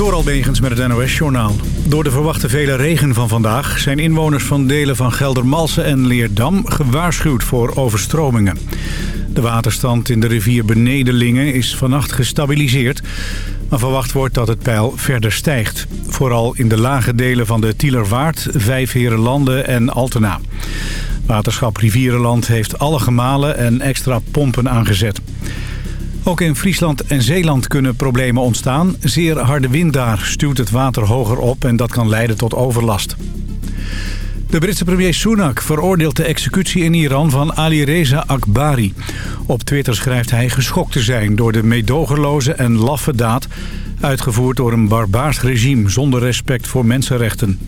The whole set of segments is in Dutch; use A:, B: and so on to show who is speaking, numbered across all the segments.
A: Door Albegens met het NOS-journaal. Door de verwachte vele regen van vandaag... zijn inwoners van delen van Geldermalsen en Leerdam gewaarschuwd voor overstromingen. De waterstand in de rivier Benedelingen is vannacht gestabiliseerd... maar verwacht wordt dat het peil verder stijgt. Vooral in de lage delen van de Tielerwaard, Vijfherenlanden en Altena. Waterschap Rivierenland heeft alle gemalen en extra pompen aangezet. Ook in Friesland en Zeeland kunnen problemen ontstaan. Zeer harde wind daar stuwt het water hoger op en dat kan leiden tot overlast. De Britse premier Sunak veroordeelt de executie in Iran van Ali Reza Akbari. Op Twitter schrijft hij geschokt te zijn door de meedogenloze en laffe daad... uitgevoerd door een barbaars regime zonder respect voor mensenrechten.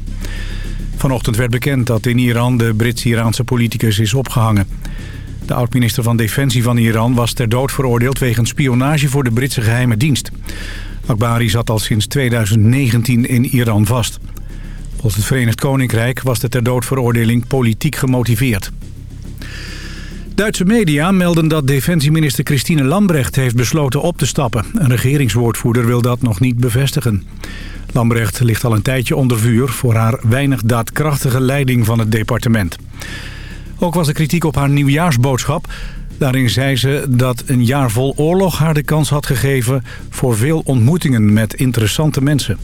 A: Vanochtend werd bekend dat in Iran de Brits-Iraanse politicus is opgehangen. De oud-minister van Defensie van Iran was ter dood veroordeeld... wegens spionage voor de Britse geheime dienst. Akbari zat al sinds 2019 in Iran vast. Volgens het Verenigd Koninkrijk was de ter dood veroordeling politiek gemotiveerd. Duitse media melden dat defensieminister Christine Lambrecht heeft besloten op te stappen. Een regeringswoordvoerder wil dat nog niet bevestigen. Lambrecht ligt al een tijdje onder vuur voor haar weinig daadkrachtige leiding van het departement. Ook was er kritiek op haar nieuwjaarsboodschap. Daarin zei ze dat een jaar vol oorlog haar de kans had gegeven... voor veel ontmoetingen met interessante mensen.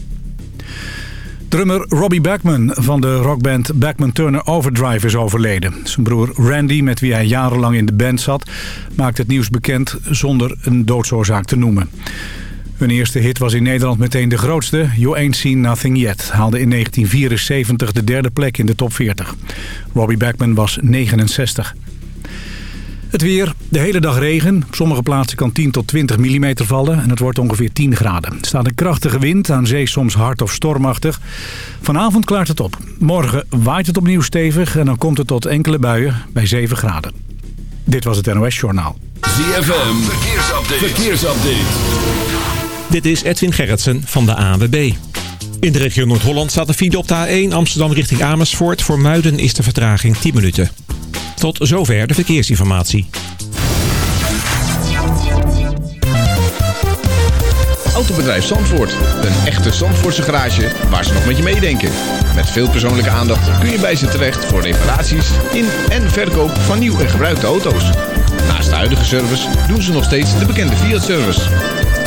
A: Drummer Robbie Backman van de rockband Backman Turner Overdrive is overleden. Zijn broer Randy, met wie hij jarenlang in de band zat... maakt het nieuws bekend zonder een doodsoorzaak te noemen. Hun eerste hit was in Nederland meteen de grootste. You Ain't Seen Nothing Yet haalde in 1974 de derde plek in de top 40. Robbie Backman was 69. Het weer, de hele dag regen. Op sommige plaatsen kan 10 tot 20 mm vallen en het wordt ongeveer 10 graden. Er staat een krachtige wind, aan zee soms hard of stormachtig. Vanavond klaart het op. Morgen waait het opnieuw stevig en dan komt het tot enkele buien bij 7 graden. Dit was het NOS Journaal.
B: ZFM, verkeersupdate. verkeersupdate.
C: Dit is Edwin Gerritsen van de ANWB. In de regio Noord-Holland staat de file op de A1 Amsterdam richting Amersfoort. Voor Muiden is de vertraging 10 minuten. Tot zover de verkeersinformatie.
D: Autobedrijf Zandvoort. Een echte Zandvoortse garage waar ze nog met je meedenken. Met veel persoonlijke aandacht kun je bij ze terecht voor reparaties in en verkoop van nieuw en gebruikte auto's. Naast de huidige service doen ze nog steeds de bekende Fiat-service.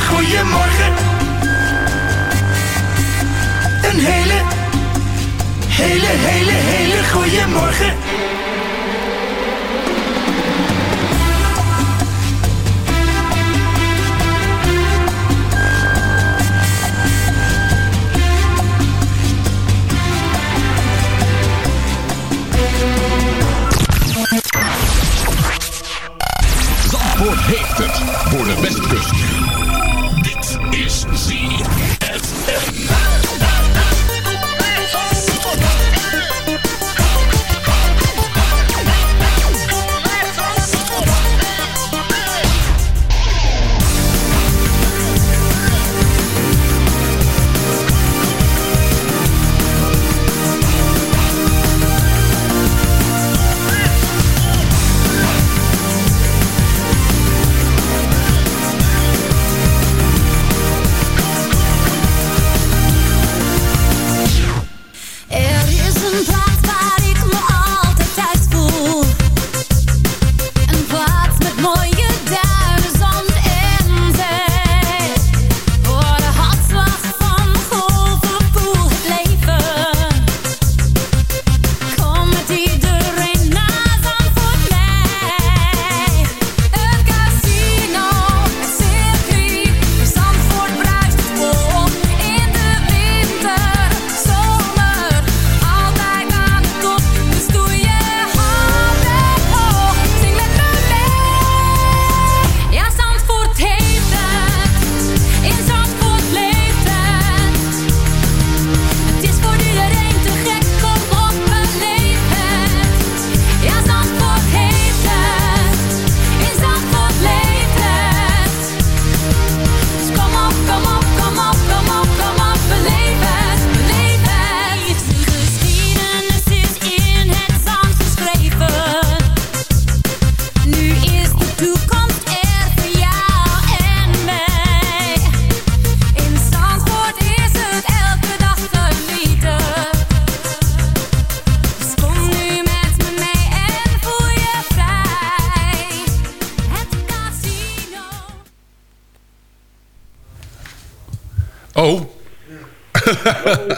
E: Goeiemorgen. Een hele, hele, hele, hele goeiemorgen.
B: Zandvoort heeft het voor de.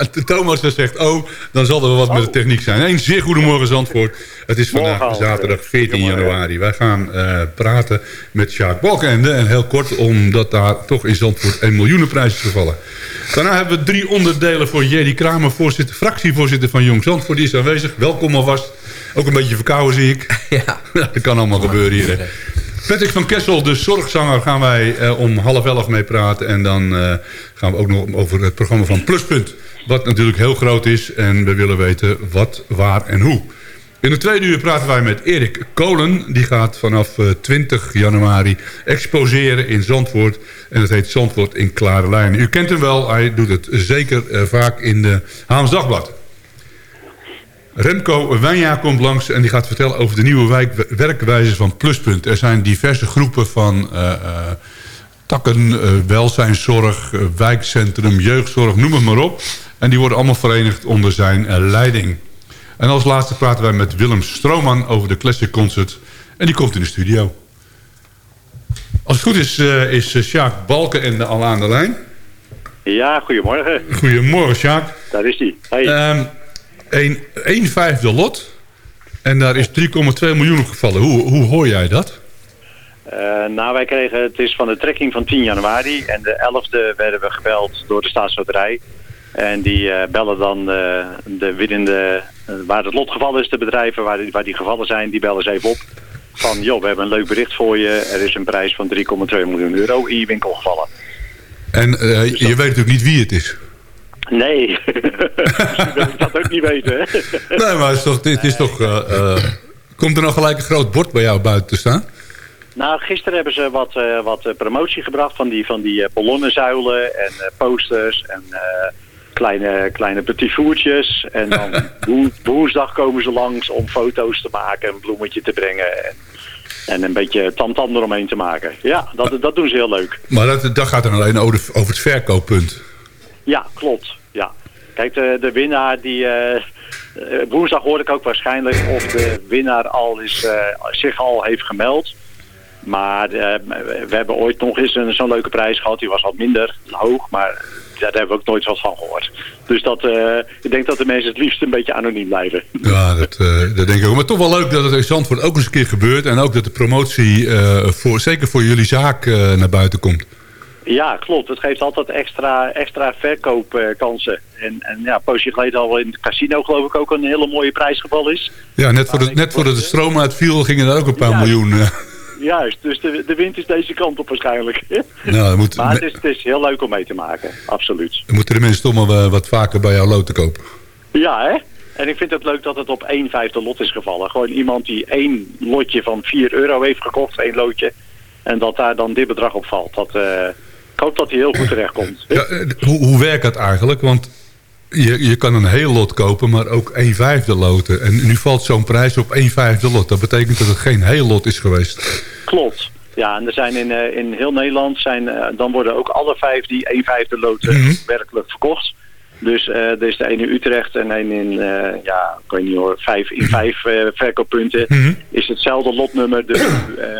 F: Thomas zegt, oh, dan zal er wel wat met de techniek zijn. Een zeer goedemorgen Zandvoort. Het is vandaag
G: Morgen
F: zaterdag 14
G: Goedemorgen.
F: januari. Wij gaan eh, praten met Sjaak Balkende. En heel kort, omdat daar toch in Zandvoort een miljoenenprijs is gevallen. Daarna hebben we drie onderdelen voor Jerry Kramer, voorzitter, fractievoorzitter van Jong Zandvoort. Die is aanwezig. Welkom alvast. Ook een beetje verkouden zie ik.
H: Ja.
F: dat kan allemaal gebeuren hier. hè. Patrick van Kessel, de zorgzanger, gaan wij eh, om half elf mee praten. En dan eh, gaan we ook nog over het programma van Pluspunt. Wat natuurlijk heel groot is. En we willen weten wat, waar en hoe. In de tweede uur praten wij met Erik Kolen. Die gaat vanaf eh, 20 januari exposeren in Zandvoort. En dat heet Zandvoort in Klare Lijn. U kent hem wel. Hij doet het zeker eh, vaak in de Haams Dagblad. Remco Wijnja komt langs en die gaat vertellen over de nieuwe wijk, werkwijze van Pluspunt. Er zijn diverse groepen van eh, eh, takken, eh, welzijnszorg, eh, wijkcentrum, jeugdzorg, noem het maar op. En die worden allemaal verenigd onder zijn leiding. En als laatste praten wij met Willem Strooman over de Classic Concert. En die komt in de studio. Als het goed is, eh, is eh, Sjaak Balken al aan de lijn.
G: Ja, goedemorgen.
F: Goedemorgen, Sjaak.
G: Daar is hij. Hey.
F: Ehm een, een vijfde lot. En daar is 3,2 miljoen op gevallen. Hoe, hoe hoor jij dat?
G: Eh, nou, wij kregen, het is van de trekking van 10 januari. En de 11e werden we gebeld door de staatsloterij. En die eh, bellen dan eh, de winnende, eh, waar het lot gevallen is, de bedrijven waar die, waar die gevallen zijn, die bellen ze even op. Van, joh, we hebben een leuk bericht voor je. Er is een prijs van 3,2 miljoen euro in je winkel gevallen.
F: En eh, je weet natuurlijk niet wie het is.
G: Nee, ik dat ook niet weten. Hè?
F: Nee, maar het is toch, dit is toch... komt er nog gelijk een groot bord bij jou buiten te staan?
G: Nou, gisteren hebben ze wat, wat promotie gebracht van die, van die ballonnenzuilen en posters en kleine, kleine petit voertjes. En dan woe- woensdag komen ze langs om foto's te maken, een bloemetje te brengen en, en een beetje tamtam eromheen te maken. Ja, dat, dat doen ze heel leuk.
F: Maar dat, dat gaat dan alleen over, over het verkooppunt.
G: Ja, klopt. Ja. Kijk, de, de winnaar die... eh, woensdag hoorde ik ook waarschijnlijk of de winnaar al is, eh, zich al heeft gemeld. Maar we hebben ooit nog eens een- zo'n leuke prijs gehad. Die was wat minder hoog, maar daar hebben we ook nooit wat van gehoord. Dus dat, eh, ik denk dat de mensen het liefst een beetje anoniem blijven.
F: Ja, dat, eh, dat denk ik ook. Maar toch wel leuk dat het in Zandvoort ook eens een keer gebeurt. En ook dat de promotie, eh, voor, zeker voor jullie zaak, naar buiten komt.
G: Ja, klopt. Het geeft altijd extra, extra verkoopkansen. en, en ja, een poosje geleden al in het casino geloof ik ook een hele mooie prijsgeval is.
F: Ja, net, voor de, net voordat de stroom uitviel, gingen er ook een paar
G: Ja.
F: miljoen. eh.
G: Juist, dus de, de wind is deze kant op waarschijnlijk.
F: nou, moet,
G: Maar het is, het is heel leuk om mee te maken, absoluut.
F: dan moeten de mensen toch maar eh, wat vaker bij jou loten kopen.
G: Ja, hè? En ik vind het leuk dat het op één vijfde lot is gevallen. Gewoon iemand die één lotje van 4 euro heeft gekocht, één loodje. En dat daar dan dit bedrag op valt. Dat, eh, ik hoop dat hij heel goed terecht komt.
F: Ja, eh, hoe, hoe werkt dat eigenlijk? Want je, je kan een heel lot kopen, maar ook een vijfde loten. En nu valt zo'n prijs op een vijfde lot. Dat betekent dat het geen heel lot is geweest.
G: Klopt. Ja, en er zijn in, eh, in heel Nederland zijn, eh, dan worden ook alle vijf die één vijfde loten werkelijk verkocht. Dus eh, er is de ene in Utrecht en een in, ja, ik weet niet hoor, vijf, in vijf eh, verkooppunten is hetzelfde lotnummer dus,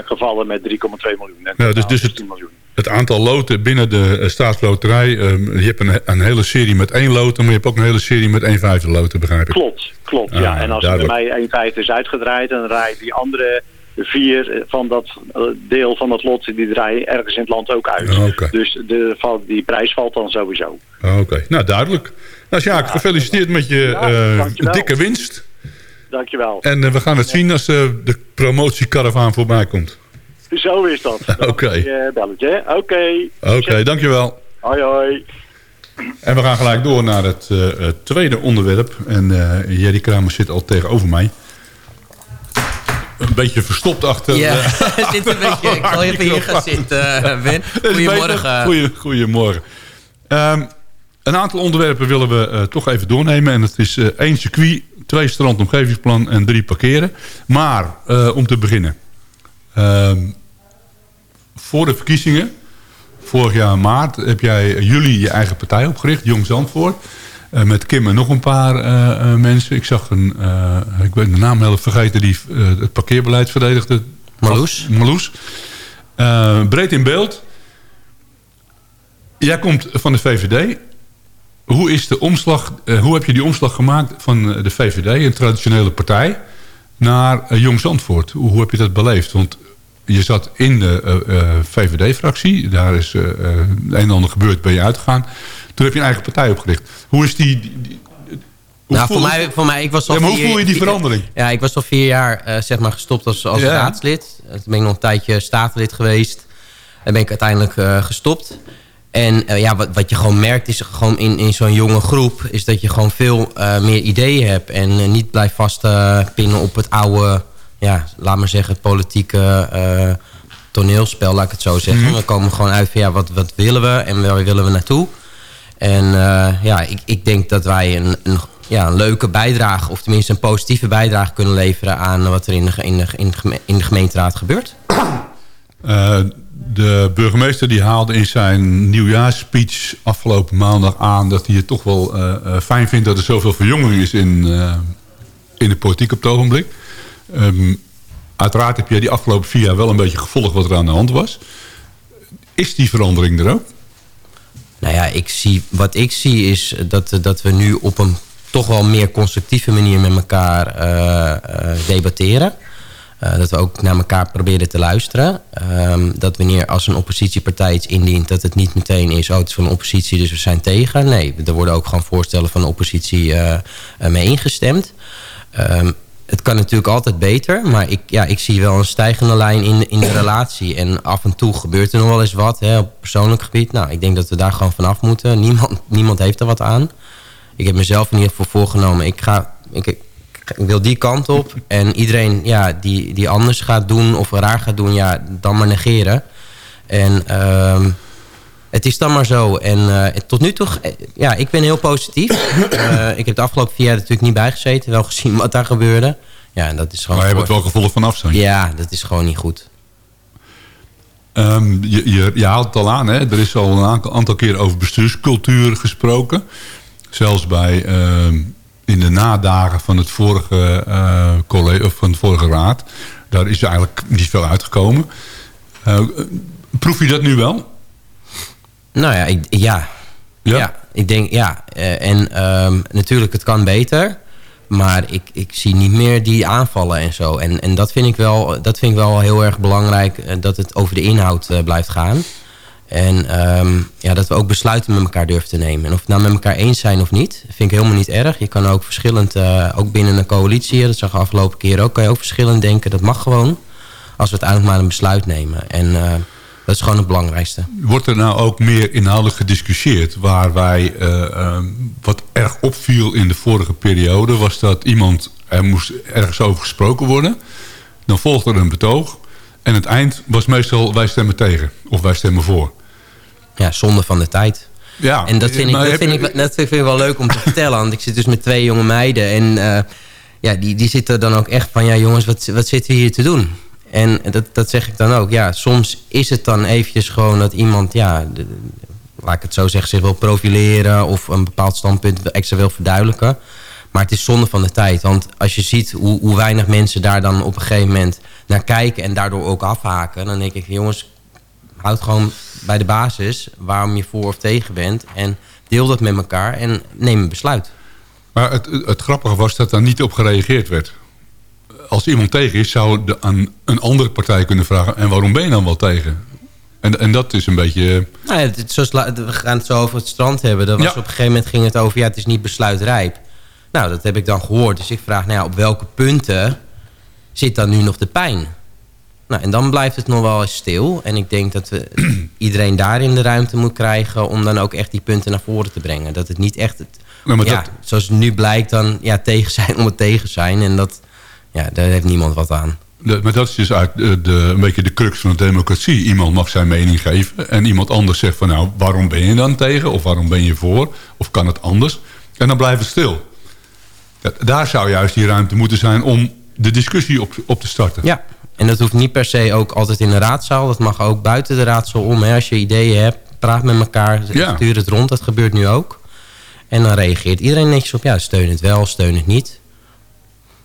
G: gevallen met 3,2 miljoen. En
F: Ja, dus, dus het,
G: 16 miljoen.
F: Het aantal loten binnen de eh, staatsloterij... ehm, je hebt een, een hele serie met één loten... maar je hebt ook een hele serie met één vijfde loten, begrijp ik.
G: Klopt, klopt.
F: Ah,
G: ja. En als er bij mij één vijfde is uitgedraaid, dan draaien die andere vier van dat eh, deel van het lot, die draaien ergens in het land ook uit.
F: Ah.
G: Dus de, die prijs valt dan sowieso.
F: Ah, Oké, nou duidelijk. Nou Sjaak, gefeliciteerd met je
G: Ja, dankjewel.
F: dikke winst.
G: Dankjewel.
F: En we gaan het zien als de promotiecaravaan voorbij komt.
G: Zo is dat.
F: Oké.
G: eh, belletje. Oké.
F: Oké, dankjewel.
G: Hoi hoi.
F: En we gaan gelijk door naar het eh, tweede onderwerp. En eh Jerry Kramer zit al tegenover mij. Een beetje verstopt achter...
H: Ja, zit een beetje. Ik zal even hier gaan zitten, Ben. Goedemorgen.
F: Goeie, goedemorgen. Ehm, een aantal onderwerpen willen we eh, toch even doornemen. En dat is eh, één circuit, twee strandomgevingsplan en drie parkeren. Maar eh, om te beginnen. Ehm, voor de verkiezingen, vorig jaar maart, heb jij jullie je eigen partij opgericht, Jong Zandvoort. Eh, met Kim en nog een paar eh, eh, mensen. Ik zag een, ik ben de naam heel vergeten, die het parkeerbeleid verdedigde.
H: Marloes.
F: Marloes. Breed in beeld. Jij komt van de VVD. hoe, is de omslag, hoe heb je die omslag gemaakt van de VVD, een traditionele partij, naar Jong Zandvoort? Hoe, hoe heb je dat beleefd? Want je zat in de eh, eh, VVD-fractie. Daar is eh, eh, een en ander gebeurd, ben je uitgegaan. Toen heb je een eigen partij opgericht. Hoe is die... die- hoe
H: Nou,
F: voel-
H: voor mij, voor mij, ik was al
F: Ja, maar hoe
H: vier-
F: voel je die
H: ik-
F: verandering?
H: Ja, ik was al vier jaar zeg maar gestopt als, als
F: Ja.
H: raadslid. Toen ben ik nog een tijdje statenlid geweest. En ben ik uiteindelijk gestopt. En ja, wat, wat je gewoon merkt is gewoon in, in zo'n jonge groep... is dat je gewoon veel meer ideeën hebt. En niet blijft vastpinnen op het oude... ja, laat maar zeggen, politieke eh, toneelspel, laat ik het zo zeggen. We komen gewoon uit van ja, wat, wat willen we en waar willen we naartoe? En eh, ja, ik, ik denk dat wij een, een, ja, een leuke bijdrage... of tenminste een positieve bijdrage kunnen leveren... aan wat er in de, in de, in de, geme- in de gemeenteraad gebeurt.
F: Eh, de burgemeester die haalde in zijn nieuwjaarsspeech afgelopen maandag aan... dat hij het toch wel fijn vindt dat er zoveel verjonging is in, in de politiek op het ogenblik. Ehm, uiteraard heb jij die afgelopen vier jaar wel een beetje gevolgd wat er aan de hand was. Is die verandering er ook?
H: Nou ja, ik zie, wat ik zie is dat, dat we nu op een toch wel meer constructieve manier met elkaar eh, eh, debatteren. Eh, dat we ook naar elkaar proberen te luisteren. Ehm, dat wanneer als een oppositiepartij iets indient... dat het niet meteen is, oh het is van de oppositie, dus we zijn tegen. Nee, er worden ook gewoon voorstellen van de oppositie mee ingestemd. Ehm, het kan natuurlijk altijd beter, maar ik, ja, ik zie wel een stijgende lijn in, in de relatie. En af en toe gebeurt er nog wel eens wat hè, op persoonlijk gebied. Nou, ik denk dat we daar gewoon vanaf moeten. Niemand, niemand heeft er wat aan. Ik heb mezelf in ieder geval voorgenomen, ik, ga, ik, wil die kant op. En iedereen ja, die, die anders gaat doen of raar gaat doen, ja, dan maar negeren. En ehm, het is dan maar zo. En eh, tot nu toe, eh, ja, ik ben heel positief. Eh, ik heb de afgelopen vier jaar natuurlijk niet bijgezeten. Wel gezien wat daar gebeurde. Ja, en dat is gewoon...
F: Maar je hebt het wel gevolgd van afstand.
H: Ja, dat is gewoon niet goed.
F: Ehm, je, je, je haalt het al aan, hè? er is al een aantal, keer over bestuurscultuur gesproken. Zelfs bij, ehm, in de nadagen van het vorige, college, of van de vorige raad. Daar is eigenlijk niet veel uitgekomen. Proef je dat nu wel?
H: Nou ja, ik, ja.
F: Ja?
H: ja. ik denk ja. Eh, en ehm, natuurlijk, het kan beter. Maar ik, ik zie niet meer die aanvallen en zo. En, en dat, vind ik wel, dat vind ik wel heel erg belangrijk. eh, dat het over de inhoud eh, blijft gaan. En ehm, ja, dat we ook besluiten met elkaar durven te nemen. En of we het nou met elkaar eens zijn of niet, vind ik helemaal niet erg. Je kan ook verschillend, ook binnen een coalitie, dat zag we afgelopen keer ook, kan je ook verschillend denken. Dat mag gewoon, als we uiteindelijk maar een besluit nemen. En dat is gewoon het belangrijkste.
F: Wordt er nou ook meer inhoudelijk gediscussieerd? Waar wij, eh, ehm, wat erg opviel in de vorige periode... was dat iemand, er moest ergens over gesproken worden. Dan volgde er een betoog. En het eind was meestal wij stemmen tegen. Of wij stemmen voor.
H: Ja, zonde van de tijd.
F: Ja,
H: En dat vind, ik, dat,
F: heb-
H: vind ik, dat vind ik wel leuk om te vertellen. Want ik zit dus met twee jonge meiden. En eh, ja, die, die zitten dan ook echt van... Ja jongens, wat, wat zitten we hier te doen? En dat, dat zeg ik dan ook. Ja, soms is het dan eventjes gewoon dat iemand... Ja, laat ik het zo zeggen, zich wil profileren... of een bepaald standpunt extra wil verduidelijken. Maar het is zonde van de tijd. Want als je ziet hoe, hoe weinig mensen daar dan op een gegeven moment naar kijken... en daardoor ook afhaken... dan denk ik, jongens, houd gewoon bij de basis waarom je voor of tegen bent. En deel dat met elkaar en neem een besluit.
F: Maar het, het grappige was dat daar niet op gereageerd werd. Als iemand tegen is, zou de, aan een andere partij kunnen vragen... en waarom ben je dan wel tegen? En, en dat is een beetje...
H: Nou ja, het, zoals, we gaan het zo over het strand hebben. Dat was
F: Ja.
H: Op een gegeven moment ging het over, ja, het is niet besluitrijp. Nou, dat heb ik dan gehoord. Dus ik vraag, nou ja, op welke punten zit dan nu nog de pijn? Nou, en dan blijft het nog wel eens stil. En ik denk dat we iedereen daarin de ruimte moet krijgen... om dan ook echt die punten naar voren te brengen. Dat het niet echt... Het,
F: Nou, maar
H: ja,
F: dat-
H: zoals nu blijkt dan ja, tegen zijn om het tegen zijn. En dat, ja, daar heeft niemand wat aan.
F: De- maar dat is dus uit de, de, een beetje de crux van de democratie. Iemand mag zijn mening geven. En iemand anders zegt van nou, waarom ben je dan tegen? Of waarom ben je voor? Of kan het anders? En dan blijft het stil. Ja, daar zou juist die ruimte moeten zijn om de discussie op, op te starten.
H: Ja, en dat hoeft niet per se ook altijd in de raadzaal. Dat mag ook buiten de raadzaal om. Hè. Als je ideeën hebt, praat met elkaar,
F: Ja.
H: stuur het rond. Dat gebeurt nu ook. En dan reageert iedereen netjes op. Ja, steun het wel, steun het niet.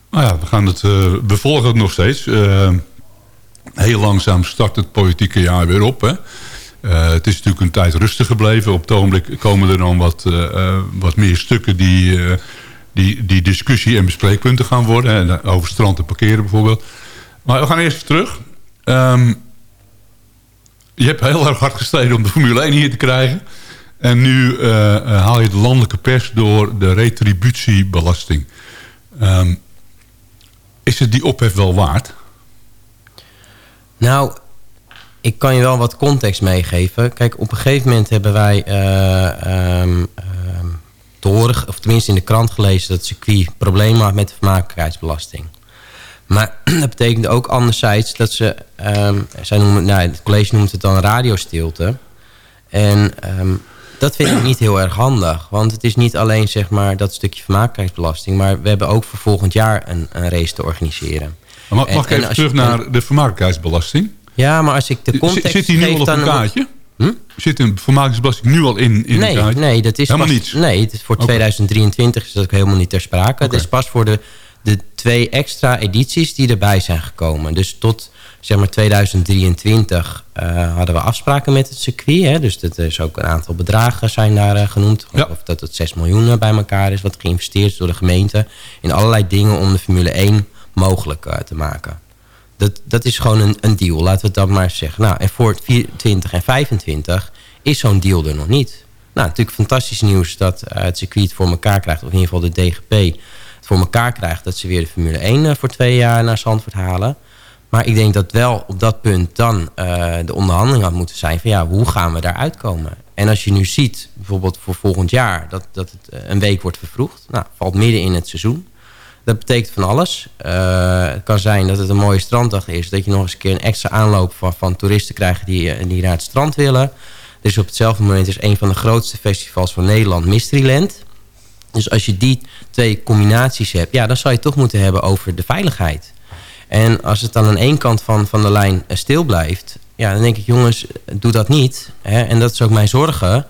F: Nou ja, we gaan het, eh, het nog steeds. Eh, heel langzaam start het politieke jaar weer op. Hè? Eh, het is natuurlijk een tijd rustig gebleven. Op het ogenblik komen er dan wat, wat meer stukken die, die, die discussie- en bespreekpunten gaan worden. Over strand en parkeren bijvoorbeeld. Maar we gaan eerst terug. Ehm, je hebt heel erg hard gestreden om de Formule 1 hier te krijgen. En nu haal je de landelijke pers door de retributiebelasting. Ehm, is het die ophef wel waard?
H: Nou, ik kan je wel wat context meegeven. Kijk, op een gegeven moment hebben wij te horen, of tenminste in de krant gelezen, dat het circuit problemen had met de vermakelijkheidsbelasting. Maar dat betekent ook anderzijds dat ze, ehm, zij noemen, nou, het college noemt het dan radiostilte. En dat vind ik niet heel erg handig. Want het is niet alleen zeg maar, dat stukje vermakelijkheidsbelasting... maar we hebben ook voor volgend jaar een, een race te organiseren.
F: Mag,
H: En-
F: mag ik
H: en
F: even
H: je-
F: terug naar de vermakelijkheidsbelasting?
H: Ja, maar als ik de context
F: Zit die nu al op een kaartje?
H: Hm?
F: Zit een vermakelijkheidsbelasting nu al in, in
H: nee,
F: kaartje?
H: nee, dat is
F: Helemaal
H: pas,
F: niets?
H: Nee, het is voor
F: Oké.
H: 2023 is dat ook helemaal niet ter sprake.
F: Oké.
H: Het is pas voor de, de twee extra edities die erbij zijn gekomen. Dus tot zeg maar 2023 eh, hadden we afspraken met het circuit. Hè? Dus dat is ook een aantal bedragen zijn daar eh, genoemd.
F: Ja.
H: Of dat het 6 miljoen eh, bij elkaar is wat geïnvesteerd is door de gemeente. In allerlei dingen om de Formule 1 mogelijk te maken. Dat, dat is gewoon een, een deal, laten we het dan maar zeggen. Nou, en voor 24 en 25 is zo'n deal er nog niet. Nou, natuurlijk fantastisch nieuws dat het circuit voor elkaar krijgt... of in ieder geval de DGP het voor elkaar krijgt... dat ze weer de Formule 1 eh, voor twee jaar naar Zandvoort halen. Maar ik denk dat wel op dat punt dan eh, de onderhandeling had moeten zijn... van ja, hoe gaan we daar uitkomen? En als je nu ziet, bijvoorbeeld voor volgend jaar... dat, dat het eh, een week wordt vervroegd... nou, valt midden in het seizoen... Dat betekent van alles. Eh, het kan zijn dat het een mooie stranddag is. Dat je nog eens een keer een extra aanloop van, van toeristen krijgt die, die naar het strand willen. Dus op hetzelfde moment is een van de grootste festivals van Nederland Mysteryland. Dus als je die twee combinaties hebt, ja, dan zou je toch moeten hebben over de veiligheid. En als het dan aan één kant van, van de lijn eh, stil blijft, ja, dan denk ik, jongens, doe dat niet. Hè? En dat is ook mijn zorgen.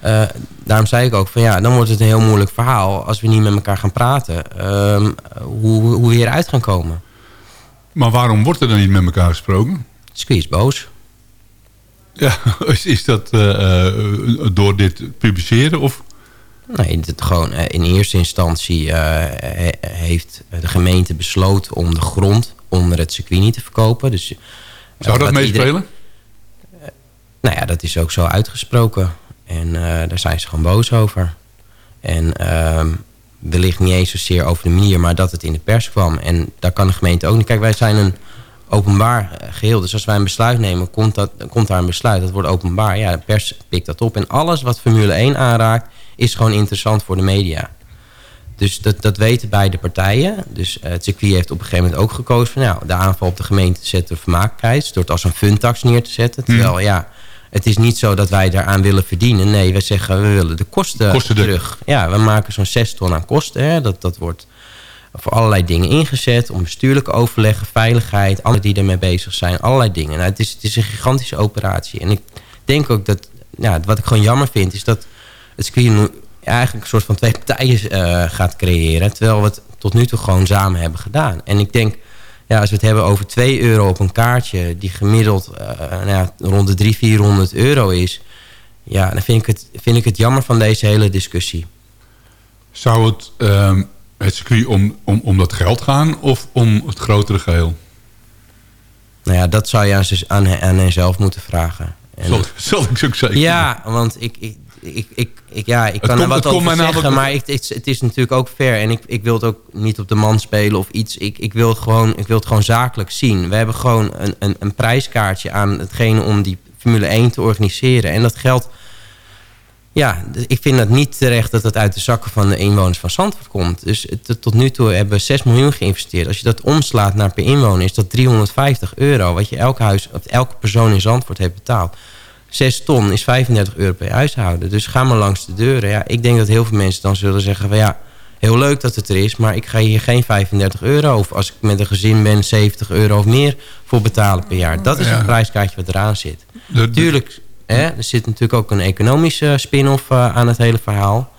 H: Eh, daarom zei ik ook van ja, dan wordt het een heel moeilijk verhaal als we niet met elkaar gaan praten. ehm, hoe, hoe we hieruit gaan komen.
F: Maar waarom wordt er dan niet met elkaar gesproken?
H: Squeeze is boos.
F: Ja, is, is dat eh, door dit publiceren? Of?
H: Nee, het gewoon, eh, in eerste instantie eh, he- heeft de gemeente besloten om de grond onder het circuit niet te verkopen. Dus, eh,
F: Zou dat meespelen?
H: iedereen- Nou ja, dat is ook zo uitgesproken. En daar zijn ze gewoon boos over. En ehm, wellicht niet eens zozeer over de manier, maar dat het in de pers kwam. En daar kan de gemeente ook niet. Kijk, wij zijn een openbaar eh, geheel. Dus als wij een besluit nemen, komt, dat, komt daar een besluit. Dat wordt openbaar. Ja, de pers pikt dat op. En alles wat Formule 1 aanraakt, is gewoon interessant voor de media. Dus dat, dat weten beide partijen. Dus eh, het circuit heeft op een gegeven moment ook gekozen... van nou, de aanval op de gemeente te zetten vermakelijkheid... door het als een funtax neer te zetten. Terwijl ja, het is niet zo dat wij daaraan willen verdienen. Nee, we zeggen we willen de kosten, terug. Ja, we maken zo'n 6 ton aan kosten. Hè. Dat, dat wordt voor allerlei dingen ingezet. Om bestuurlijke overleggen, veiligheid, anderen die ermee bezig zijn. Allerlei dingen. Nou, het, is, het is een gigantische operatie. En ik denk ook dat, ja, wat ik gewoon jammer vind, is dat het circuit nu eigenlijk een soort van twee partijen eh, gaat creëren. Terwijl we het tot nu toe gewoon samen hebben gedaan. En ik denk, ja, als we het hebben over 2 euro op een kaartje... die gemiddeld eh, nou ja, rond de 300, 400 euro is... ja, dan vind ik, het, vind ik het jammer van deze hele discussie.
F: Zou het, ehm, het circuit om, om, om dat geld gaan of om het grotere geheel?
H: Nou ja, dat zou je aan, aan, aan hen zelf moeten vragen. En-
F: Zal, zal ik zo zeggen?
H: Ja, want ik, ik, ik, ik, ik- ja, ik kan
F: komt-
H: er wat over zeggen,
F: namelijk-
H: maar ik, het, is- het is natuurlijk ook fair. En ik, ik wil het ook niet op de man spelen of iets. Ik, ik, wil, het gewoon, ik wil het gewoon zakelijk zien. We hebben gewoon een, een, een prijskaartje aan hetgene om die Formule 1 te organiseren. En dat geldt... Ja, ik vind het niet terecht dat het uit de zakken van de inwoners van Zandvoort komt. Dus tot nu toe hebben we 6 miljoen geïnvesteerd. Als je dat omslaat naar per inwoner is dat 350 euro. Wat je elk huis, elke persoon in Zandvoort heeft betaald. 6 ton is 35 euro per huishouden. Dus ga maar langs de deuren. Ja, ik denk dat heel veel mensen dan zullen zeggen van ja, heel leuk dat het er is, maar ik ga hier geen 35 euro of als ik met een gezin ben 70 euro of meer voor betalen per jaar. Dat is
F: Ja.
H: het prijskaartje wat eraan zit.
F: De- de-
H: Tuurlijk, hè, er zit natuurlijk ook een economische spin-off eh, aan het hele verhaal.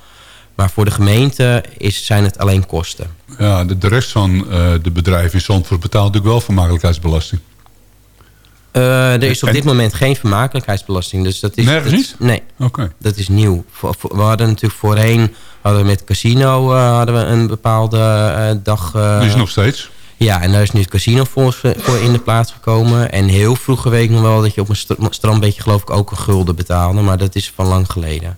H: Maar voor de gemeente is, zijn het alleen kosten.
F: Ja, de, de rest van eh, de bedrijven in Zandvoort betaalt natuurlijk wel vermakelijkheidsbelasting.
H: Eh, er is op dit moment geen vermakelijkheidsbelasting. Dus dat is,
F: Nergens
H: dat-
F: niet?
H: Nee,
F: Oké.
H: dat is nieuw. We hadden natuurlijk voorheen, hadden we met casino eh, hadden we een bepaalde eh, dag...
F: Die is nog steeds.
H: Ja, en daar is nu het casino voor, voor in de plaats gekomen. En heel vroeger weet ik nog wel dat je op een stra- strandbeetje geloof ik ook een gulden betaalde. Maar dat is van lang geleden.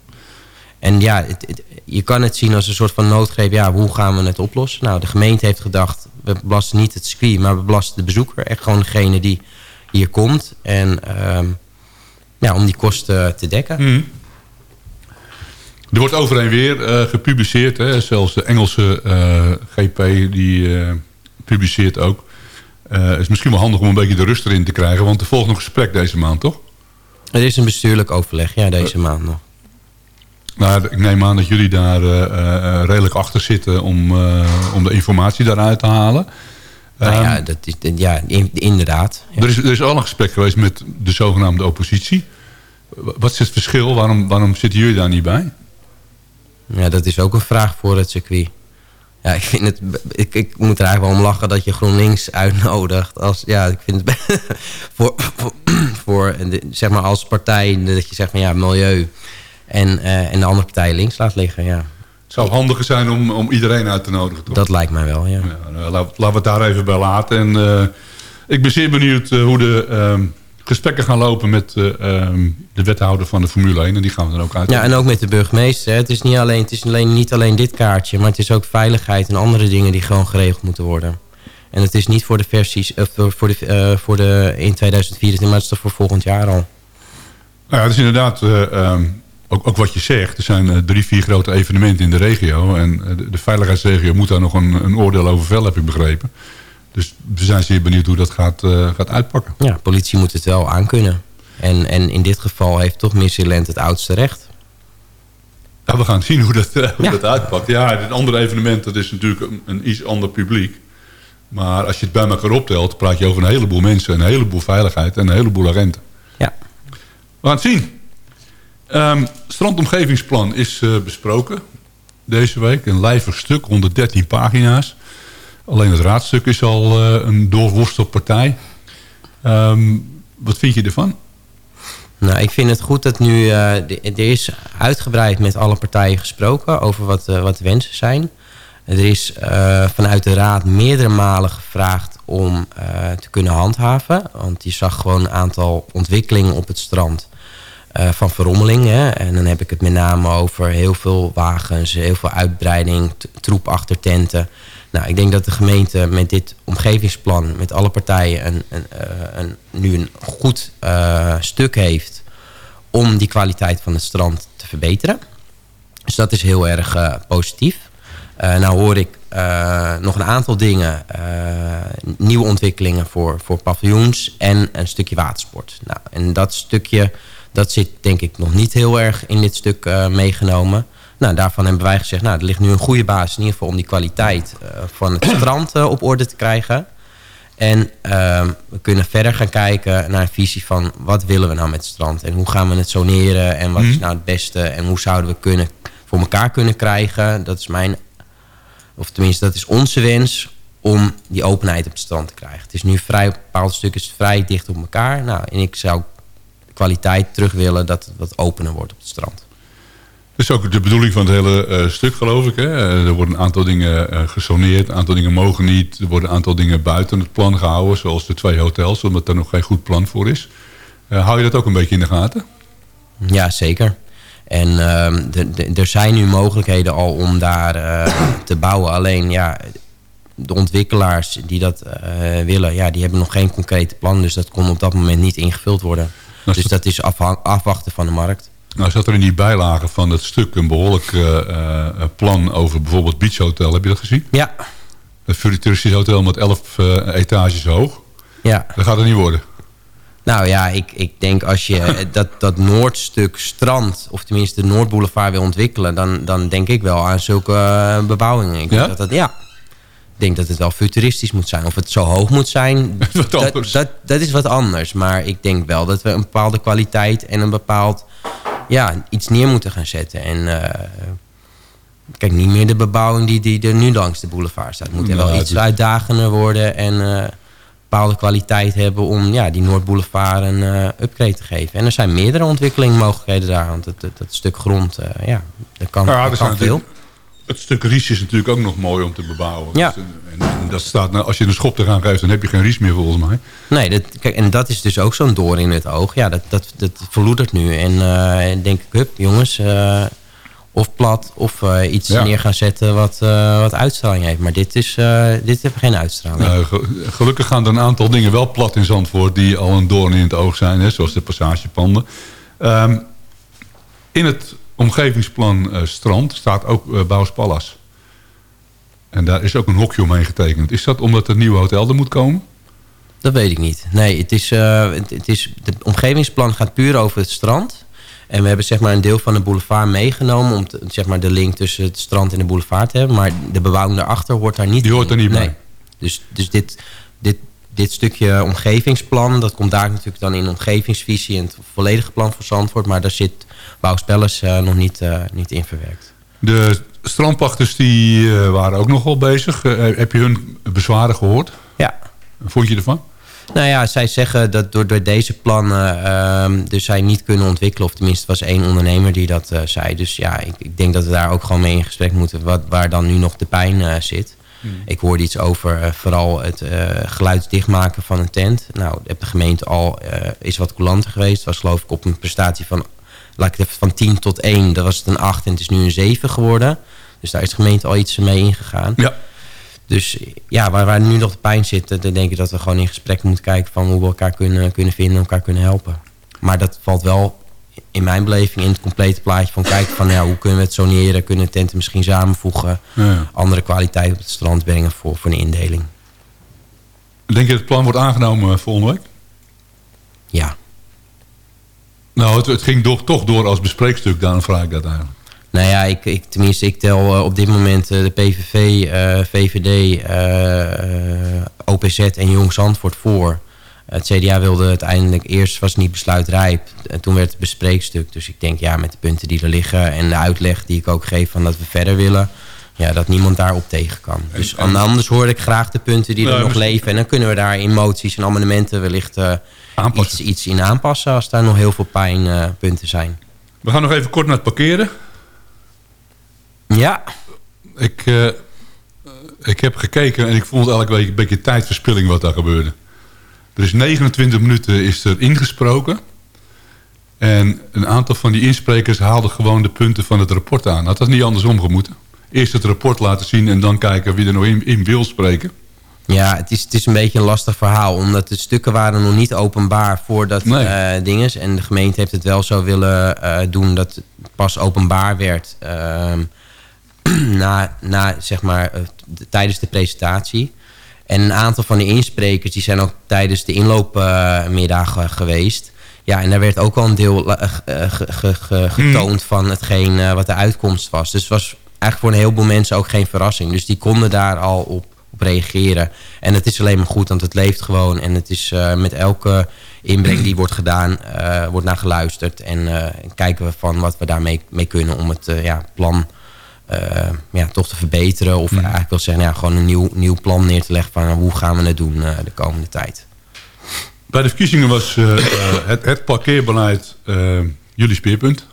H: En ja, het- het- je kan het zien als een soort van noodgreep. Ja, hoe gaan we het oplossen? Nou, de gemeente heeft gedacht, we belasten niet het circuit, maar we belasten de bezoeker. Echt gewoon degene die hier komt. En ehm, ja, om die kosten te dekken.
F: Mhm. Er wordt over en weer eh, gepubliceerd. Hè. Zelfs de Engelse eh, GP die eh, publiceert ook. Het is misschien wel handig om een beetje de rust erin te krijgen. Want er volgt nog gesprek deze maand, toch?
H: Er is een bestuurlijk overleg, ja, deze maand nog.
F: Nou, ik neem aan dat jullie daar redelijk achter zitten om, om de informatie daaruit te halen.
H: Nou
F: Ehm,
H: ja, dat is, ja in- inderdaad. Ja.
F: er, is, er is al een gesprek geweest met de zogenaamde oppositie. Wat is het verschil? Waarom, waarom zitten jullie daar niet bij?
H: Ja, dat is ook een vraag voor het circuit. Ja, ik, vind het, ik, ik moet er eigenlijk wel om lachen dat je GroenLinks uitnodigt. Als, ja, ik vind het voor, voor, zeg maar als partij dat je zegt van ja, milieu. En, eh, en de andere partij links laat liggen. Ja,
F: zou handiger zijn om, om iedereen uit te nodigen, toch?
H: dat lijkt mij wel, ja.
F: Ja, nou, laten we het daar even bij laten. En, eh, ik ben zeer benieuwd eh, hoe de ehm, gesprekken gaan lopen met eh, ehm, de wethouder van de Formule 1. En die gaan we dan ook uit.
H: Ja, en ook met de burgemeester. hè. Het is, niet alleen, het is alleen, niet alleen dit kaartje, maar het is ook veiligheid en andere dingen die gewoon geregeld moeten worden. En het is niet voor de versies, eh, voor, de, voor de in 2024, maar het is toch voor volgend jaar al.
F: Nou ja, het is inderdaad eh, ehm, ook, ook wat je zegt. Er zijn eh, drie, vier grote evenementen in de regio. En eh, de, de veiligheidsregio moet daar nog een, een oordeel over vellen, heb ik begrepen. Dus we zijn zeer benieuwd hoe dat gaat, eh, gaat uitpakken.
H: Ja, politie moet het wel aankunnen. En, en in dit geval heeft toch Missilent het oudste recht.
F: Ja, we gaan zien hoe dat, hoe
H: Ja.
F: dat uitpakt. Ja, het andere evenement dat is natuurlijk een, een iets ander publiek. Maar als je het bij elkaar optelt, praat je over een heleboel mensen, een heleboel veiligheid en een heleboel agenten.
H: Ja.
F: We gaan het zien. Ehm strandomgevingsplan is eh, besproken deze week. Een lijvig stuk, 113 pagina's. Alleen het raadstuk is al eh, een doorworstelpartij. Ehm wat vind je ervan?
H: Nou, ik vind het goed dat nu... eh, er is uitgebreid met alle partijen gesproken over wat, wat de wensen zijn. Er is vanuit de raad meerdere malen gevraagd om te kunnen handhaven. Want je zag gewoon een aantal ontwikkelingen op het strand eh, van verrommeling. Hè. En dan heb ik het met name over heel veel wagens, heel veel uitbreiding, troep achter tenten. Nou, ik denk dat de gemeente met dit omgevingsplan, met alle partijen, een, een, eh, een, nu een goed eh, stuk heeft om die kwaliteit van het strand te verbeteren. Dus dat is heel erg positief. Eh, nou hoor ik nog een aantal dingen, nieuwe ontwikkelingen voor, voor paviljoens en een stukje watersport. Nou, en dat stukje, dat zit denk ik nog niet heel erg in dit stuk eh, meegenomen. Nou, daarvan hebben wij gezegd, nou, er ligt nu een goede basis in ieder geval om die kwaliteit eh, van het strand eh, op orde te krijgen. En ehm, we kunnen verder gaan kijken naar een visie van wat willen we nou met het strand en hoe gaan we het zoneren en wat is nou het beste en hoe zouden we kunnen voor elkaar kunnen krijgen. Dat is mijn, of tenminste dat is onze wens om die openheid op het strand te krijgen. Het is nu vrij, bepaalde stukken is vrij dicht op elkaar. Nou, en ik zou kwaliteit terug willen dat het wat opener wordt op het strand.
F: Dat is ook de bedoeling van het hele eh, stuk, geloof ik. Hè? Eh, er worden een aantal dingen eh, gesoneerd, een aantal dingen mogen niet. Er worden een aantal dingen buiten het plan gehouden, zoals de twee hotels, omdat er nog geen goed plan voor is. Eh, hou je dat ook een beetje in de gaten?
H: Ja, zeker. En ehm, er zijn nu mogelijkheden al om daar te bouwen. Alleen ja, de ontwikkelaars die dat willen, ja, die hebben nog geen concrete plan. Dus dat kon op dat moment niet ingevuld worden.
F: Nou,
H: Dus dat is afwachten van de markt.
F: Nou zat er in die bijlage van het stuk een behoorlijk eh, eh, plan over bijvoorbeeld Beach Hotel. Heb je dat gezien?
H: Ja,
F: Een futuristisch hotel met 11 eh, etages hoog.
H: ja.
F: Dat gaat het niet worden.
H: Nou ja, ik, ik denk als je eh, dat, dat Noordstuk strand, of tenminste de Noordboulevard wil ontwikkelen, dan, dan denk ik wel aan zulke eh, bebouwingen. Ik denk
F: Ja?
H: Dat dat, ja. Ik denk dat het wel futuristisch moet zijn. Of het zo hoog moet zijn, dat, dat, dat is wat anders. Maar ik denk wel dat we een bepaalde kwaliteit en een bepaald ja, iets neer moeten gaan zetten. En eh, kijk, niet meer de bebouwing die, die er nu langs de boulevard staat. Het moet
F: Nou,
H: wel
F: het
H: iets uitdagender worden en... eh, bepaalde kwaliteit hebben om ja, die Noordboulevard een eh, upgrade te geven. En er zijn meerdere ontwikkelingmogelijkheden daar. Want dat, dat, dat stuk grond, ja, daar kan,
F: Ja, er
H: kan veel.
F: Het stuk Ries is natuurlijk ook nog mooi om te bebouwen.
H: Ja.
F: Dus, en, en dat staat, nou, als je een schop te gaan geeft, dan heb je geen Ries meer volgens mij.
H: Nee, dat, kijk, en dat is dus ook zo'n door in het oog. Ja, dat, dat, dat verloedert nu. En eh, en denk ik, hup, jongens, eh, of plat of eh, iets
F: Ja.
H: neer gaan zetten wat, wat uitstraling heeft. Maar dit, is, dit heeft geen uitstraling.
F: Nou, ge- gelukkig gaan er een aantal dingen wel plat in Zandvoort... die al een doorn in het oog zijn, hè, zoals de passagepanden. Ehm, in het omgevingsplan eh, Strand staat ook Bouws Pallas. En daar is ook een hokje omheen getekend. Is dat omdat het nieuwe hotel er moet komen?
H: Dat weet ik niet. Nee, het is, eh, het, het is, het omgevingsplan gaat puur over het strand. En we hebben zeg maar, een deel van de boulevard meegenomen... om te- zeg maar, de link tussen het strand en de boulevard te hebben. Maar de bebouwing daarachter hoort daar niet
F: Die hoort er niet bij.
H: Nee. Dus, dus dit, dit, dit stukje omgevingsplan... dat komt daar natuurlijk dan in de omgevingsvisie... en het volledige plan voor Zandvoort. Maar daar zit Bouwspellers eh nog niet, eh, niet in verwerkt.
F: De strandpachters die, eh, waren ook nog wel bezig. Heb je hun bezwaren gehoord?
H: Ja,
F: Wat vond je ervan?
H: Nou ja, zij zeggen dat door, door deze plannen ehm, dus zij niet kunnen ontwikkelen. Of tenminste, was één ondernemer die dat zei. Dus ja, ik, ik denk dat we daar ook gewoon mee in gesprek moeten. Wat, waar dan nu nog de pijn zit. Ik hoorde iets over vooral het eh geluidsdichtmaken van een tent. Nou, de gemeente al is wat coulanter geweest. Was geloof ik op een prestatie van, laat ik het even van 10 tot 1. Dat was het een 8 en het is nu een 7 geworden. Dus daar is de gemeente al iets mee ingegaan.
F: Ja.
H: Dus ja, waar, waar nu nog de pijn zit, dan denk ik dat we gewoon in gesprek moeten kijken van hoe we elkaar kunnen, kunnen vinden en elkaar kunnen helpen. Maar dat valt wel in mijn beleving in het complete plaatje van kijken van ja, hoe kunnen we het zoneren, kunnen tenten misschien samenvoegen,
F: Ja.
H: andere kwaliteit op het strand brengen voor, voor een indeling.
F: Denk je dat het plan wordt aangenomen volgende week?
H: Ja.
F: Nou, het, het ging toch, door als bespreekstuk. Daarom vraag ik dat eigenlijk.
H: Nou ja, ik, ik, tenminste, ik tel eh, op dit moment eh, de PVV, VVD, eh, OPZ en Jong Zandvoort voor. Het CDA wilde uiteindelijk, eerst was niet besluitrijp. En toen werd het bespreekstuk. Dus ik denk, ja, met de punten die er liggen en de uitleg die ik ook geef van dat we verder willen. Ja, dat niemand daarop tegen kan. Dus
F: en-
H: anders hoor ik graag de punten die er nog leven. En dan kunnen we daar in moties en amendementen wellicht eh,
F: Aanpassen.
H: iets, iets in aanpassen. Als daar nog heel veel pijnpunten zijn.
F: We gaan nog even kort naar het parkeren.
H: Ja,
F: Ik, eh, ik heb gekeken en ik vond het elke week een beetje tijdverspilling wat daar gebeurde. Er is 29 minuten is er ingesproken. En een aantal van die insprekers haalden gewoon de punten van het rapport aan. Had dat niet andersom gemoeten? Eerst het rapport laten zien en dan kijken wie er nog in, in wil spreken.
H: Ja, het is, het is een beetje een lastig verhaal. Omdat de stukken waren nog niet openbaar voordat
F: Nee.
H: eh dinges. En de gemeente heeft het wel zo willen eh, doen dat het pas openbaar werd. ehm, na, na, zeg maar, eh, de- tijdens de presentatie. En een aantal van de insprekers die zijn ook tijdens de inloopmiddagen geweest. Ja, en daar werd ook al een deel ge- getoond van hetgeen wat de uitkomst was. Dus het was eigenlijk voor een heleboel mensen ook geen verrassing. Dus die konden daar al op, op reageren. En het is alleen maar goed, want het leeft gewoon. En het is eh, met elke inbreng die wordt gedaan, eh, wordt naar geluisterd. En eh, kijken we van wat we daarmee mee kunnen om het ja, plan ja, toch te verbeteren. Of eigenlijk wil zeggen, ja, gewoon een nieuw, nieuw plan neer te leggen van hoe gaan we het doen de komende tijd.
F: Bij de verkiezingen was het, het parkeerbeleid jullie speerpunt.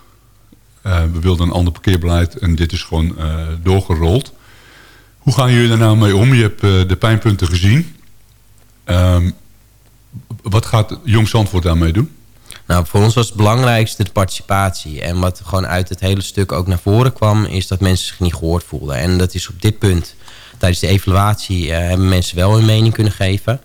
F: Eh, we wilden een ander parkeerbeleid en dit is gewoon eh, doorgerold. Hoe gaan jullie daar nou mee om? Je hebt eh, de pijnpunten gezien. Ehm, wat gaat Jong Zandvoort daarmee doen?
H: Nou, voor ons was het belangrijkste de participatie. En wat gewoon uit het hele stuk ook naar voren kwam... is dat mensen zich niet gehoord voelden. En dat is op dit punt, tijdens de evaluatie... hebben mensen wel hun mening kunnen geven.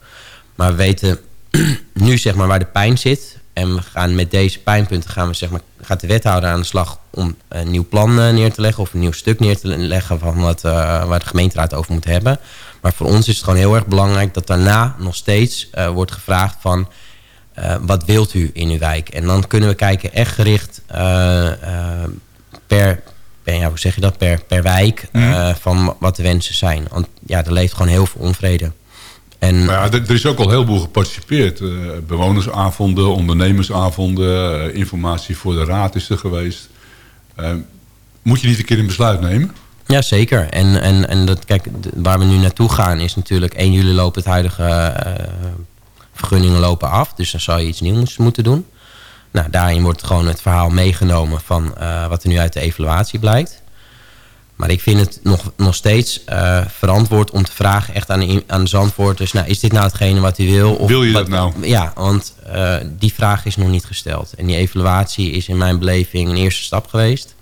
H: Maar we weten nu zeg maar waar de pijn zit. En we gaan met deze pijnpunten gaan we, zeg maar, gaat de wethouder aan de slag... om een nieuw plan eh, neer te leggen... of een nieuw stuk neer te leggen van wat, eh, waar de gemeenteraad over moet hebben. Maar voor ons is het gewoon heel erg belangrijk... dat daarna nog steeds eh, wordt gevraagd van... Uh, wat wilt u in uw wijk? En dan kunnen we kijken echt gericht per, per, ja, hoe zeg je dat, per, per wijk mm. van wat de wensen zijn. Want ja, er leeft gewoon heel veel onvrede.
F: En, maar ja, er is ook al heel veel geparticipeerd. bewonersavonden, ondernemersavonden, informatie voor de raad is er geweest. moet je niet een keer een besluit nemen?
H: Ja, zeker. En, en, en dat, kijk, waar we nu naartoe gaan is natuurlijk 1 juli loopt het huidige vergunningen lopen af. Dus dan zou je iets nieuws moeten doen. Nou, daarin wordt gewoon het verhaal meegenomen van wat er nu uit de evaluatie blijkt. Maar ik vind het nog, nog steeds uh, verantwoord om te vragen echt aan, aan de Zandvoorters... Nou, is dit nou hetgene wat u wil?
F: Of wil je
H: wat,
F: dat nou?
H: Ja, want uh, die vraag is nog niet gesteld. En die evaluatie is in mijn beleving een eerste stap geweest.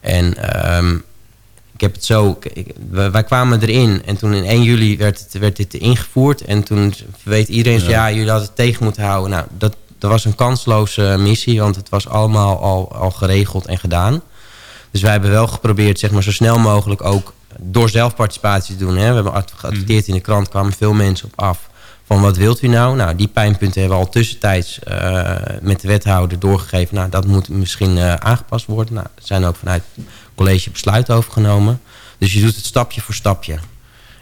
H: En um, ik heb het zo... Ik, wij kwamen erin en toen in 1 juli werd, het, werd dit ingevoerd. En toen weet iedereen... Ja, ja jullie hadden het tegen moeten houden. Nou, dat, dat was een kansloze missie, want het was allemaal al, al geregeld en gedaan. Dus wij hebben wel geprobeerd zeg maar, zo snel mogelijk ook door zelfparticipatie te doen. Hè. We hebben geadverteerd in de krant, kwamen veel mensen op af. Van wat wilt u nou? Nou, die pijnpunten hebben we al tussentijds uh, met de wethouder doorgegeven. Nou, dat moet misschien uh, aangepast worden. Nou, er zijn ook vanuit het college besluiten over genomen. Dus je doet het stapje voor stapje.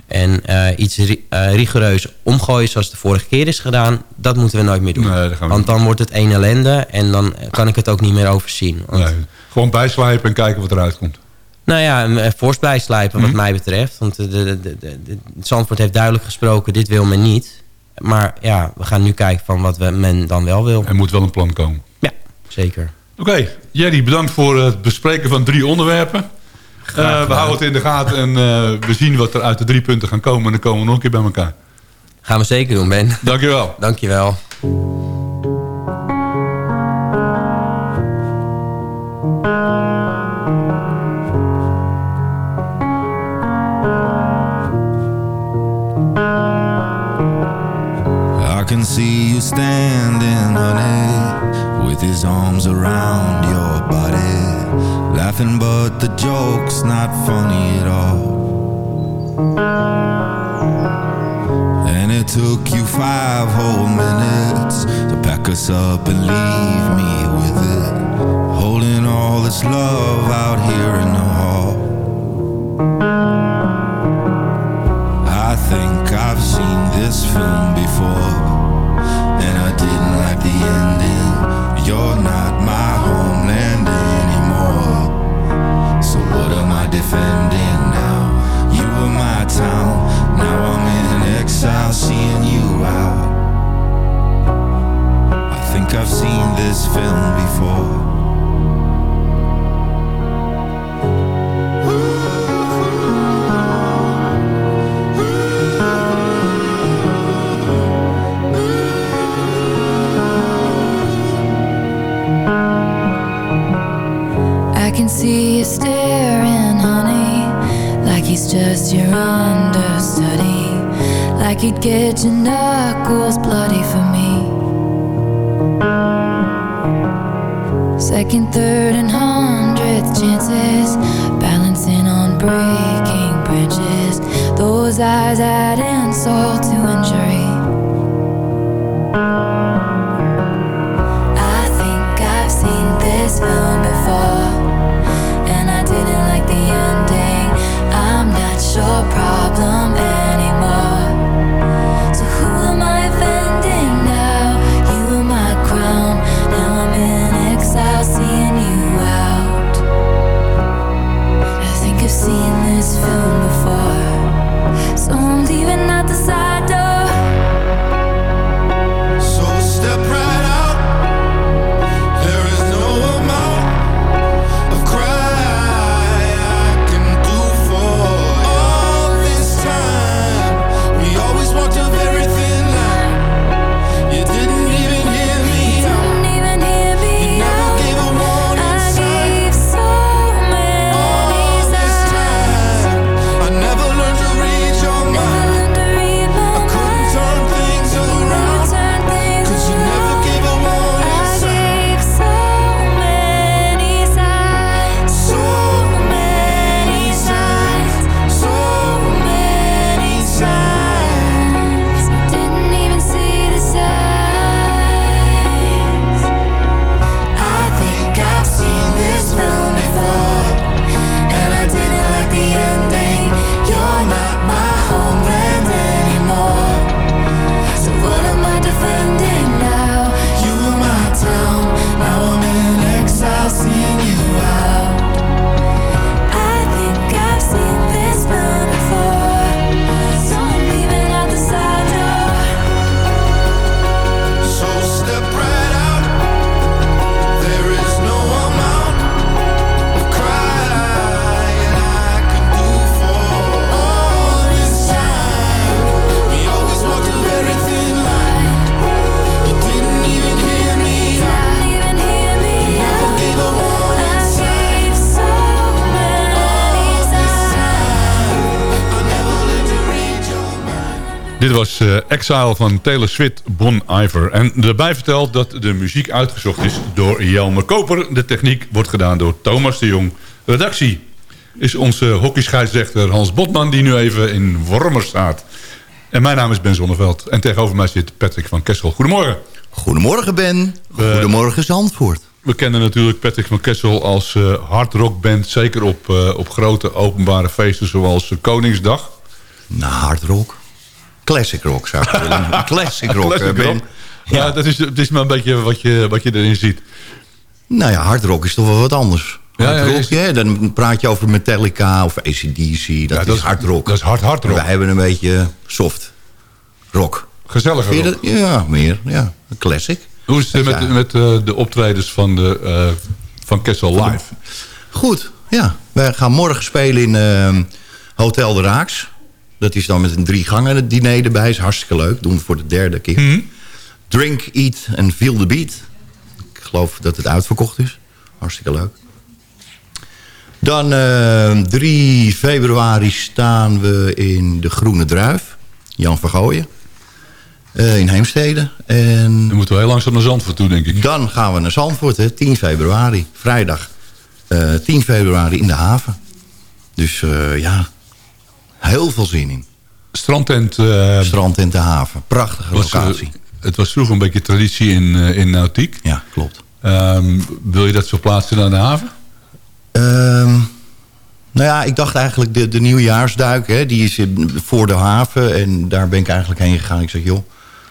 H: En uh, iets ri rigoureus omgooien zoals de vorige keer is gedaan... dat moeten we nooit meer doen.
F: Nee,
H: Want dan wordt het één ellende en dan kan ik het ook niet meer overzien. Want...
F: Nee, gewoon bijslijpen en kijken wat eruit komt.
H: Nou ja, fors bijslijpen wat mm -hmm. mij betreft. Want de, de, de, de, Zandvoort heeft duidelijk gesproken, dit wil men niet. Maar ja, we gaan nu kijken van wat we, men dan wel wil.
F: Er moet wel een plan komen.
H: Ja, zeker.
F: Oké, okay, Jerry, bedankt voor het bespreken van drie onderwerpen. Uh, we houden het in de gaten en uh, we zien wat er uit de drie punten gaan komen. En dan komen we nog een keer bij elkaar.
H: Gaan we zeker doen, Ben.
F: Dankjewel.
H: Dankjewel.
I: Can see you standing, honey, with his arms around your body. Laughing, but the joke's not funny at all. And it took you five whole minutes to pack us up and leave me with it. Holding all this love out here in the hall. I think I've seen this film before, didn't like the ending. You're not my homeland anymore. So what am I defending now? You were my town, now I'm in exile, seeing you out. I think I've seen this film before.
J: See you staring, honey, like he's just your understudy, like he'd get your knuckles bloody for me. Second, third, and hundredth chances, balancing on breaking branches. Those eyes add insult to injury.
F: Dit was eh, Exile van Taylor Swift, Bon Iver. En erbij verteld dat de muziek uitgezocht is door Jelmer Koper. De techniek wordt gedaan door Thomas de Jong. Redactie is onze hockeyscheidsrechter Hans Botman... die nu even in Wormer staat. En mijn naam is Ben Zonneveld. En tegenover mij zit Patrick van Kessel. Goedemorgen.
K: Goedemorgen Ben. Goedemorgen Zandvoort.
F: We kennen natuurlijk Patrick van Kessel als uh, hardrockband. Zeker op, uh, op grote openbare feesten zoals Koningsdag.
K: Nou, hardrock. Classic rock zou ik willen. Classic rock,
F: Classic
K: Ben.
F: rock. Ja, dat is, het is maar een beetje wat je, wat je erin ziet.
K: Nou ja, hardrock is toch wel wat anders.
F: Ja, ja,
K: ja, dan praat je over Metallica of ACDC. Dat,
F: dat
K: is
F: is-
K: hardrock.
F: dat is hard hardrock.
K: Wij hebben een beetje soft rock. Je
F: rock.
K: Ja, meer. Ja, een classic.
F: Hoe is het met, met eh, de optredens van, de, eh, van Kessel live?
K: Goed, ja. Wij gaan morgen spelen in Hotel de Raaks. Dat is dan met een drie gangen diner erbij. Is hartstikke leuk. Doen we voor de derde keer.
F: Mhm.
K: Drink, eat en feel the beat. Ik geloof dat het uitverkocht is. Hartstikke leuk. Dan ehm, 3 februari staan we in de Groene Druif. Jan van Gooien. Eh, in Heemstede. En
F: Dan moeten we heel langzaam naar Zandvoort toe, denk ik.
K: dan gaan we naar Zandvoort, hè, 10 februari. Vrijdag eh 10 februari in de haven. Dus eh, ja, heel veel zin in.
F: Strandtent eh,
K: Strand in de haven. Prachtige
F: was, eh,
K: locatie.
F: het was vroeger een beetje traditie in, eh, in Nautiek.
K: ja, klopt.
F: Ehm, wil je dat zo plaatsen naar de haven?
K: Ehm, nou ja, ik dacht eigenlijk de, de nieuwjaarsduik, hè, die is in- voor de haven. En daar ben ik eigenlijk heen gegaan. Ik zeg, joh,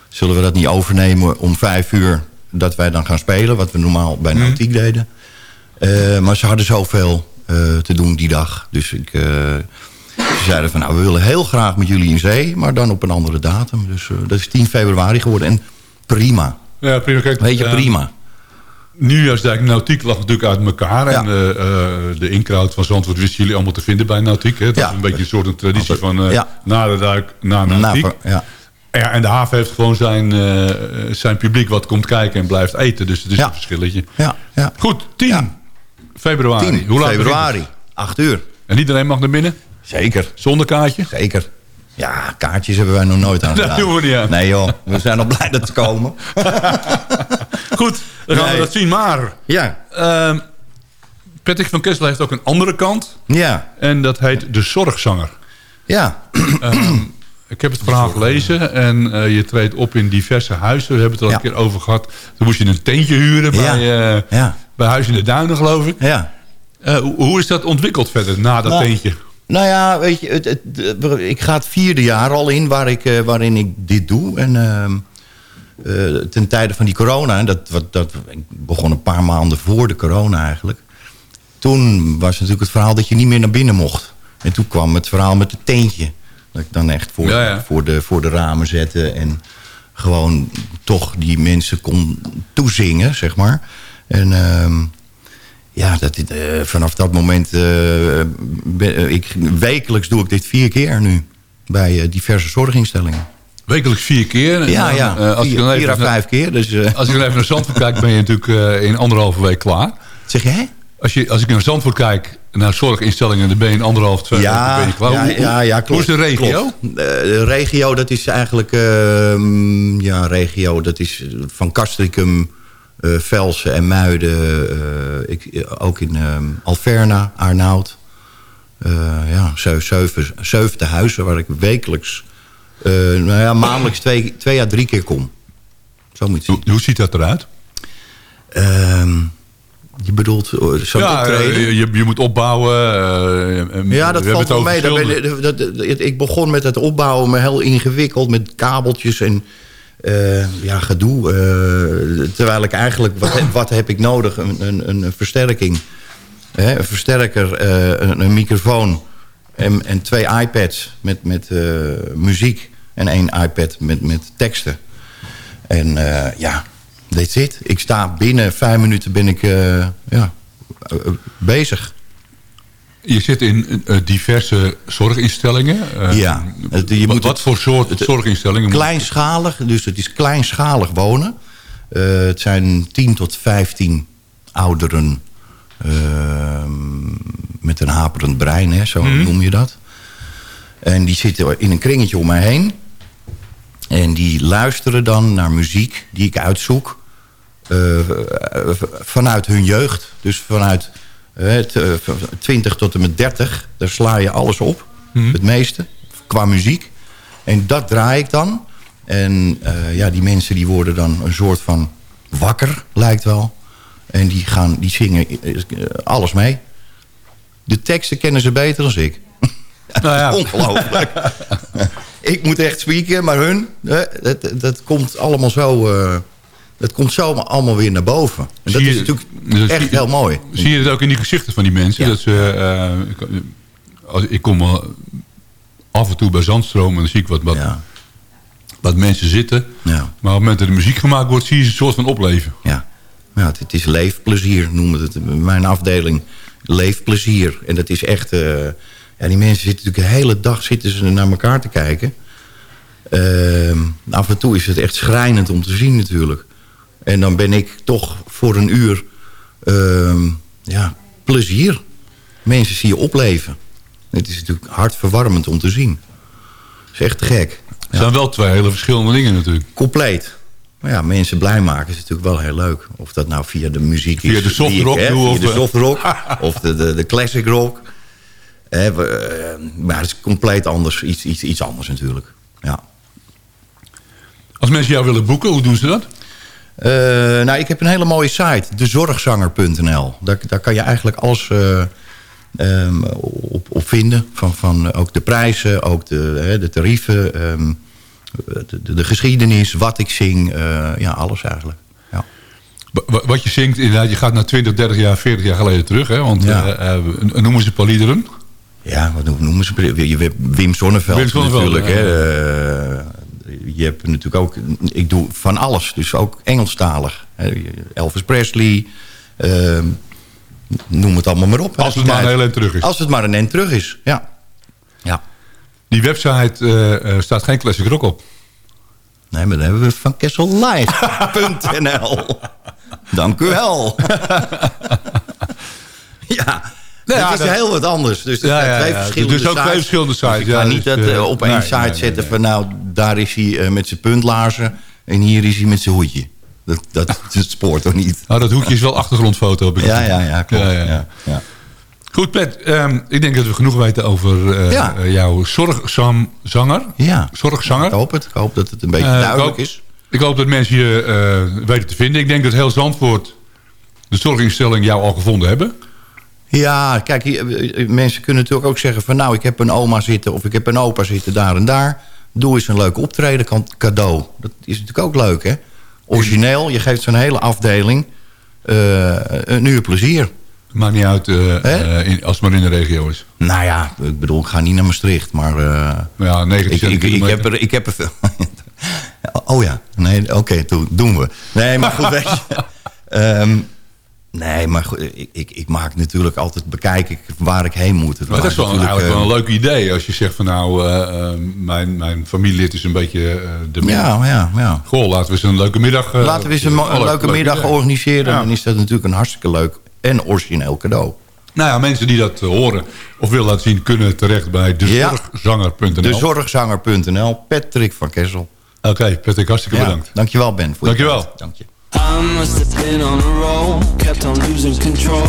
K: zullen we dat niet overnemen om vijf uur... dat wij dan gaan spelen, wat we normaal bij
F: Mhm.
K: Nautiek deden. Eh, maar ze hadden zoveel eh, te doen die dag. Dus ik, eh, ze zeiden van, nou, we willen heel graag met jullie in zee... maar dan op een andere datum. Dus eh, dat is 10 februari geworden. En prima.
F: Ja, prima. Kijk,
K: Weet je,
F: eh,
K: prima.
F: Nieuwjaarsdijk en Nautiek lag natuurlijk uit elkaar. En
K: Ja.
F: eh, de inkraut van Zandvoort wisten jullie allemaal te vinden bij Nautiek. Hè? Dat
K: Ja.
F: is een beetje een soort een traditie van eh,
K: Ja.
F: na de duik, na Nautiek.
K: Nou, ja.
F: Ja, en de haven heeft gewoon zijn, zijn publiek wat komt kijken en blijft eten. Dus het is een verschilletje.
K: Ja, ja.
F: Goed, 10
K: Ja.
F: februari.
K: 10
F: Hoe laat
K: februari,
F: het?
K: 8 uur.
F: En iedereen mag naar binnen?
K: Zeker.
F: Zonder kaartje?
K: Zeker. Ja, kaartjes hebben wij nog nooit aan
F: Dat doen we niet aan.
K: Nee joh, we zijn al blij dat ze komen.
F: Goed, dan gaan we dat zien. Maar
K: Ja,
F: Patrick van Kessel heeft ook een andere kant.
K: ja,
F: En dat heet De Zorgzanger.
K: ja.
F: Ehm, ik heb het verhaal gelezen en eh, je treedt op in diverse huizen. We hebben het al
K: Ja.
F: een keer over gehad. Toen moest je een tentje huren
K: Ja.
F: bij, eh,
K: Ja,
F: bij Huis in de Duinen, geloof ik.
K: ja.
F: Eh, hoe, hoe is dat ontwikkeld verder na dat
K: Nou,
F: tentje?
K: Nou ja, weet je, het, het- ik ga het vierde jaar al in waar ik, eh, waarin ik dit doe. En ehm, eh, ten tijde van die corona, en dat, wat, dat begon een paar maanden voor de corona eigenlijk. Toen was natuurlijk het verhaal dat je niet meer naar binnen mocht. En toen kwam het verhaal met het tentje. Dat ik dan echt voor,
F: Ja, ja.
K: Voor, de, voor de ramen zette en gewoon toch die mensen kon toezingen, zeg maar. En ehm, ja, dat, eh, vanaf dat moment... eh, ben- eh, ik, wekelijks doe ik dit vier keer nu. Bij diverse zorginstellingen.
F: Wekelijks vier keer.
K: Ja,
F: dan,
K: ja.
F: als, ik
K: vier, vier à vijf keer. Dus,
F: als ik dan even naar Zandvoort kijk, ben je natuurlijk in anderhalve week klaar.
K: zeg jij?
F: Als, je, als ik naar Zandvoort kijk, naar zorginstellingen... dan ben je in anderhalf, twee weken ben je klaar.
K: ja,
F: Hoe-
K: ja, ja, klopt.
F: Hoe is de regio?
K: de regio, dat is eigenlijk... ehm, ja, regio, dat is van Castricum, eh, Velsen en Muiden. eh, ik, eh, ook in ehm, Alverna, Arnoud. Ja, ze- zeven, zeven huizen waar ik wekelijks... nou ja, maandelijks twee, twee à drie keer kom. Zo moet je.
F: Hoe, hoe ziet dat eruit?
K: Ehm, je bedoelt zo'n
F: ja,
K: optreden?
F: je, je moet opbouwen.
K: Ja, dat valt wel mee. Dat- dat- ik begon met het opbouwen, maar heel ingewikkeld met kabeltjes en eh, ja, gedoe. eh, terwijl ik eigenlijk, wat, heb- wat heb ik nodig? Een, een, een versterking. Hè, een versterker, eh, een, een microfoon en, en twee iPads met, met muziek. En één iPad met, met teksten. En ja, that's it. Ik sta binnen vijf minuten ben ik ja, bezig.
F: Je zit in eh, diverse zorginstellingen. Eh,
K: Ja, het- je
F: wat,
K: moet
F: wat
K: het-
F: voor soort zorginstellingen? moet-
K: Kleinschalig, dus het is kleinschalig wonen. Eh, het zijn 10 tot 15 ouderen ehm, met een haperend brein, hè, zo
F: Mhm.
K: noem je dat. En die zitten in een kringetje om mij heen. En die luisteren dan naar muziek die ik uitzoek. vanuit hun jeugd. Dus vanuit 20 tot en met 30. Daar sla je alles op. Het meeste. Qua muziek. En dat draai ik dan. En eh, ja, die mensen die worden dan een soort van wakker, lijkt wel. En die, gaan, die zingen eh, alles mee. De teksten kennen ze beter dan ik.
F: Nou ja.
K: Ongelooflijk. ik moet echt spieken, maar hun, dat, dat komt allemaal zo... eh, dat komt zo allemaal weer naar boven. En dat is natuurlijk
F: dat
K: echt
F: zie-
K: heel mooi.
F: Zie je het ook in die gezichten van die mensen?
K: Ja.
F: Dat ze, eh, ik, als, ik kom wel af en toe bij Zandstroom en dan zie ik wat, wat,
K: Ja,
F: wat mensen zitten.
K: ja,
F: Maar op het moment dat er muziek gemaakt wordt, zie je een soort van opleven.
K: ja. ja het, het is leefplezier, noemen we het in mijn afdeling. Leefplezier. En dat is echt... eh, ja, die mensen zitten natuurlijk de hele dag zitten ze naar elkaar te kijken. Ehm, af en toe is het echt schrijnend om te zien natuurlijk. En dan ben ik toch voor een uur... ehm, ja, plezier. Mensen zie je opleven. Het is natuurlijk hartverwarmend om te zien. Het is echt te gek.
F: Het zijn wel twee hele verschillende dingen natuurlijk.
K: Compleet. Maar ja, mensen blij maken is natuurlijk wel heel leuk. Of dat nou via de muziek
F: Via
K: is.
F: de soft
K: ik
F: rock doe,
K: via
F: of
K: de soft rock. of de, de, de classic rock. Hè, we, eh, maar het is compleet anders. Iets, iets, iets anders natuurlijk. Ja.
F: Als mensen jou willen boeken, hoe doen ze dat?
K: Eh, nou, ik heb een hele mooie site. Dezorgzanger.nl. Daar, daar kan je eigenlijk alles eh, ehm, op, op vinden. Van, van ook de prijzen, ook de, hè, de tarieven... ehm, de, de, de geschiedenis, wat ik zing. eh, ja, alles eigenlijk. Ja.
F: Wa- wa- Wat je zingt, inderdaad, je gaat naar 20, 30 jaar, 40 jaar geleden terug. Hè? Want
K: Ja.
F: eh, eh, noemen ze een paar liederen.
K: Ja, wat noemen ze? Wim Sonneveld,
F: Wim Sonneveld,
K: natuurlijk.
F: ja.
K: Hè. Je hebt natuurlijk ook... Ik doe van alles, dus ook Engelstalig. Elvis Presley. ehm, noem het allemaal maar op.
F: Als het maar een heel eind terug is.
K: Als het maar een eind terug is, ja. Ja.
F: Die website eh, staat geen classic rock op.
K: Nee, maar dan hebben we van kessellive.nl. Dank u wel. ja.
F: Nou ja,
K: het is
F: dat-
K: heel wat anders. Dus er
F: Ja,
K: zijn twee verschillende
F: Dus ook
K: sites.
F: twee verschillende
K: Dus ik
F: sites,
K: ga
F: ja,
K: niet
F: dus,
K: dat,
F: eh,
K: eh, op één
F: nee,
K: site
F: nee, nee,
K: zetten
F: nee.
K: van... nou, daar is hij eh, met zijn puntlaarzen... en hier is hij met zijn hoedje. Dat, dat, dat spoort toch niet?
F: Nou, dat hoekje is wel achtergrondfoto.
K: Ja, ja, ja, klopt.
F: Ja,
K: Ja,
F: ja.
K: ja.
F: Goed, Pet. ehm, ik denk dat we genoeg weten over eh,
K: Ja.
F: jouw zorgzanger.
K: Ja.
F: Zorgzanger.
K: Ik hoop het. Ik hoop dat het een beetje
F: ik
K: duidelijk
F: hoop-
K: is.
F: Ik hoop dat mensen je weten te vinden. Ik denk dat heel Zandvoort de zorginstelling jou al gevonden hebben.
K: Ja, kijk, hier, eh, mensen kunnen natuurlijk ook zeggen van... nou, ik heb een oma zitten of ik heb een opa zitten daar en daar. Doe eens een leuk optreden cadeau. Dat is natuurlijk ook leuk, hè? Origineel, je geeft zo'n hele afdeling eh, een uur plezier.
F: Maakt niet uit eh, eh, in, als het maar in de regio is.
K: Nou ja, ik bedoel, ik ga niet naar Maastricht, maar... eh,
F: Ja, 19
K: ik, ik, heb er, ik heb er veel... oh ja, nee, oké, doen- doen we. Nee, maar goed, weet je... Ehm, nee, maar goed, ik, ik, ik maak natuurlijk altijd... bekijk ik waar ik heen moet. Het
F: Maar dat is wel eigenlijk wel een leuk idee. Als je zegt van nou, eh, eh, mijn, mijn familielid is een beetje eh, de
K: Ja, ja, ja.
F: Goh, laten we eens een leuke middag...
K: Laten we eens een, leuke
F: leuk
K: middag
F: idee.
K: organiseren.
F: Ja.
K: Dan is dat natuurlijk een hartstikke leuk en origineel cadeau.
F: Nou ja, mensen die dat horen of willen laten zien... kunnen terecht bij dezorgzanger.nl.
K: Dezorgzanger.nl, Patrick van Kessel.
F: Oké, Patrick, hartstikke
K: Ja,
F: bedankt.
K: dankjewel Ben. Voor je
F: Dankjewel.
K: tijd. Dank je.
L: I must have been on a roll, kept on losing control.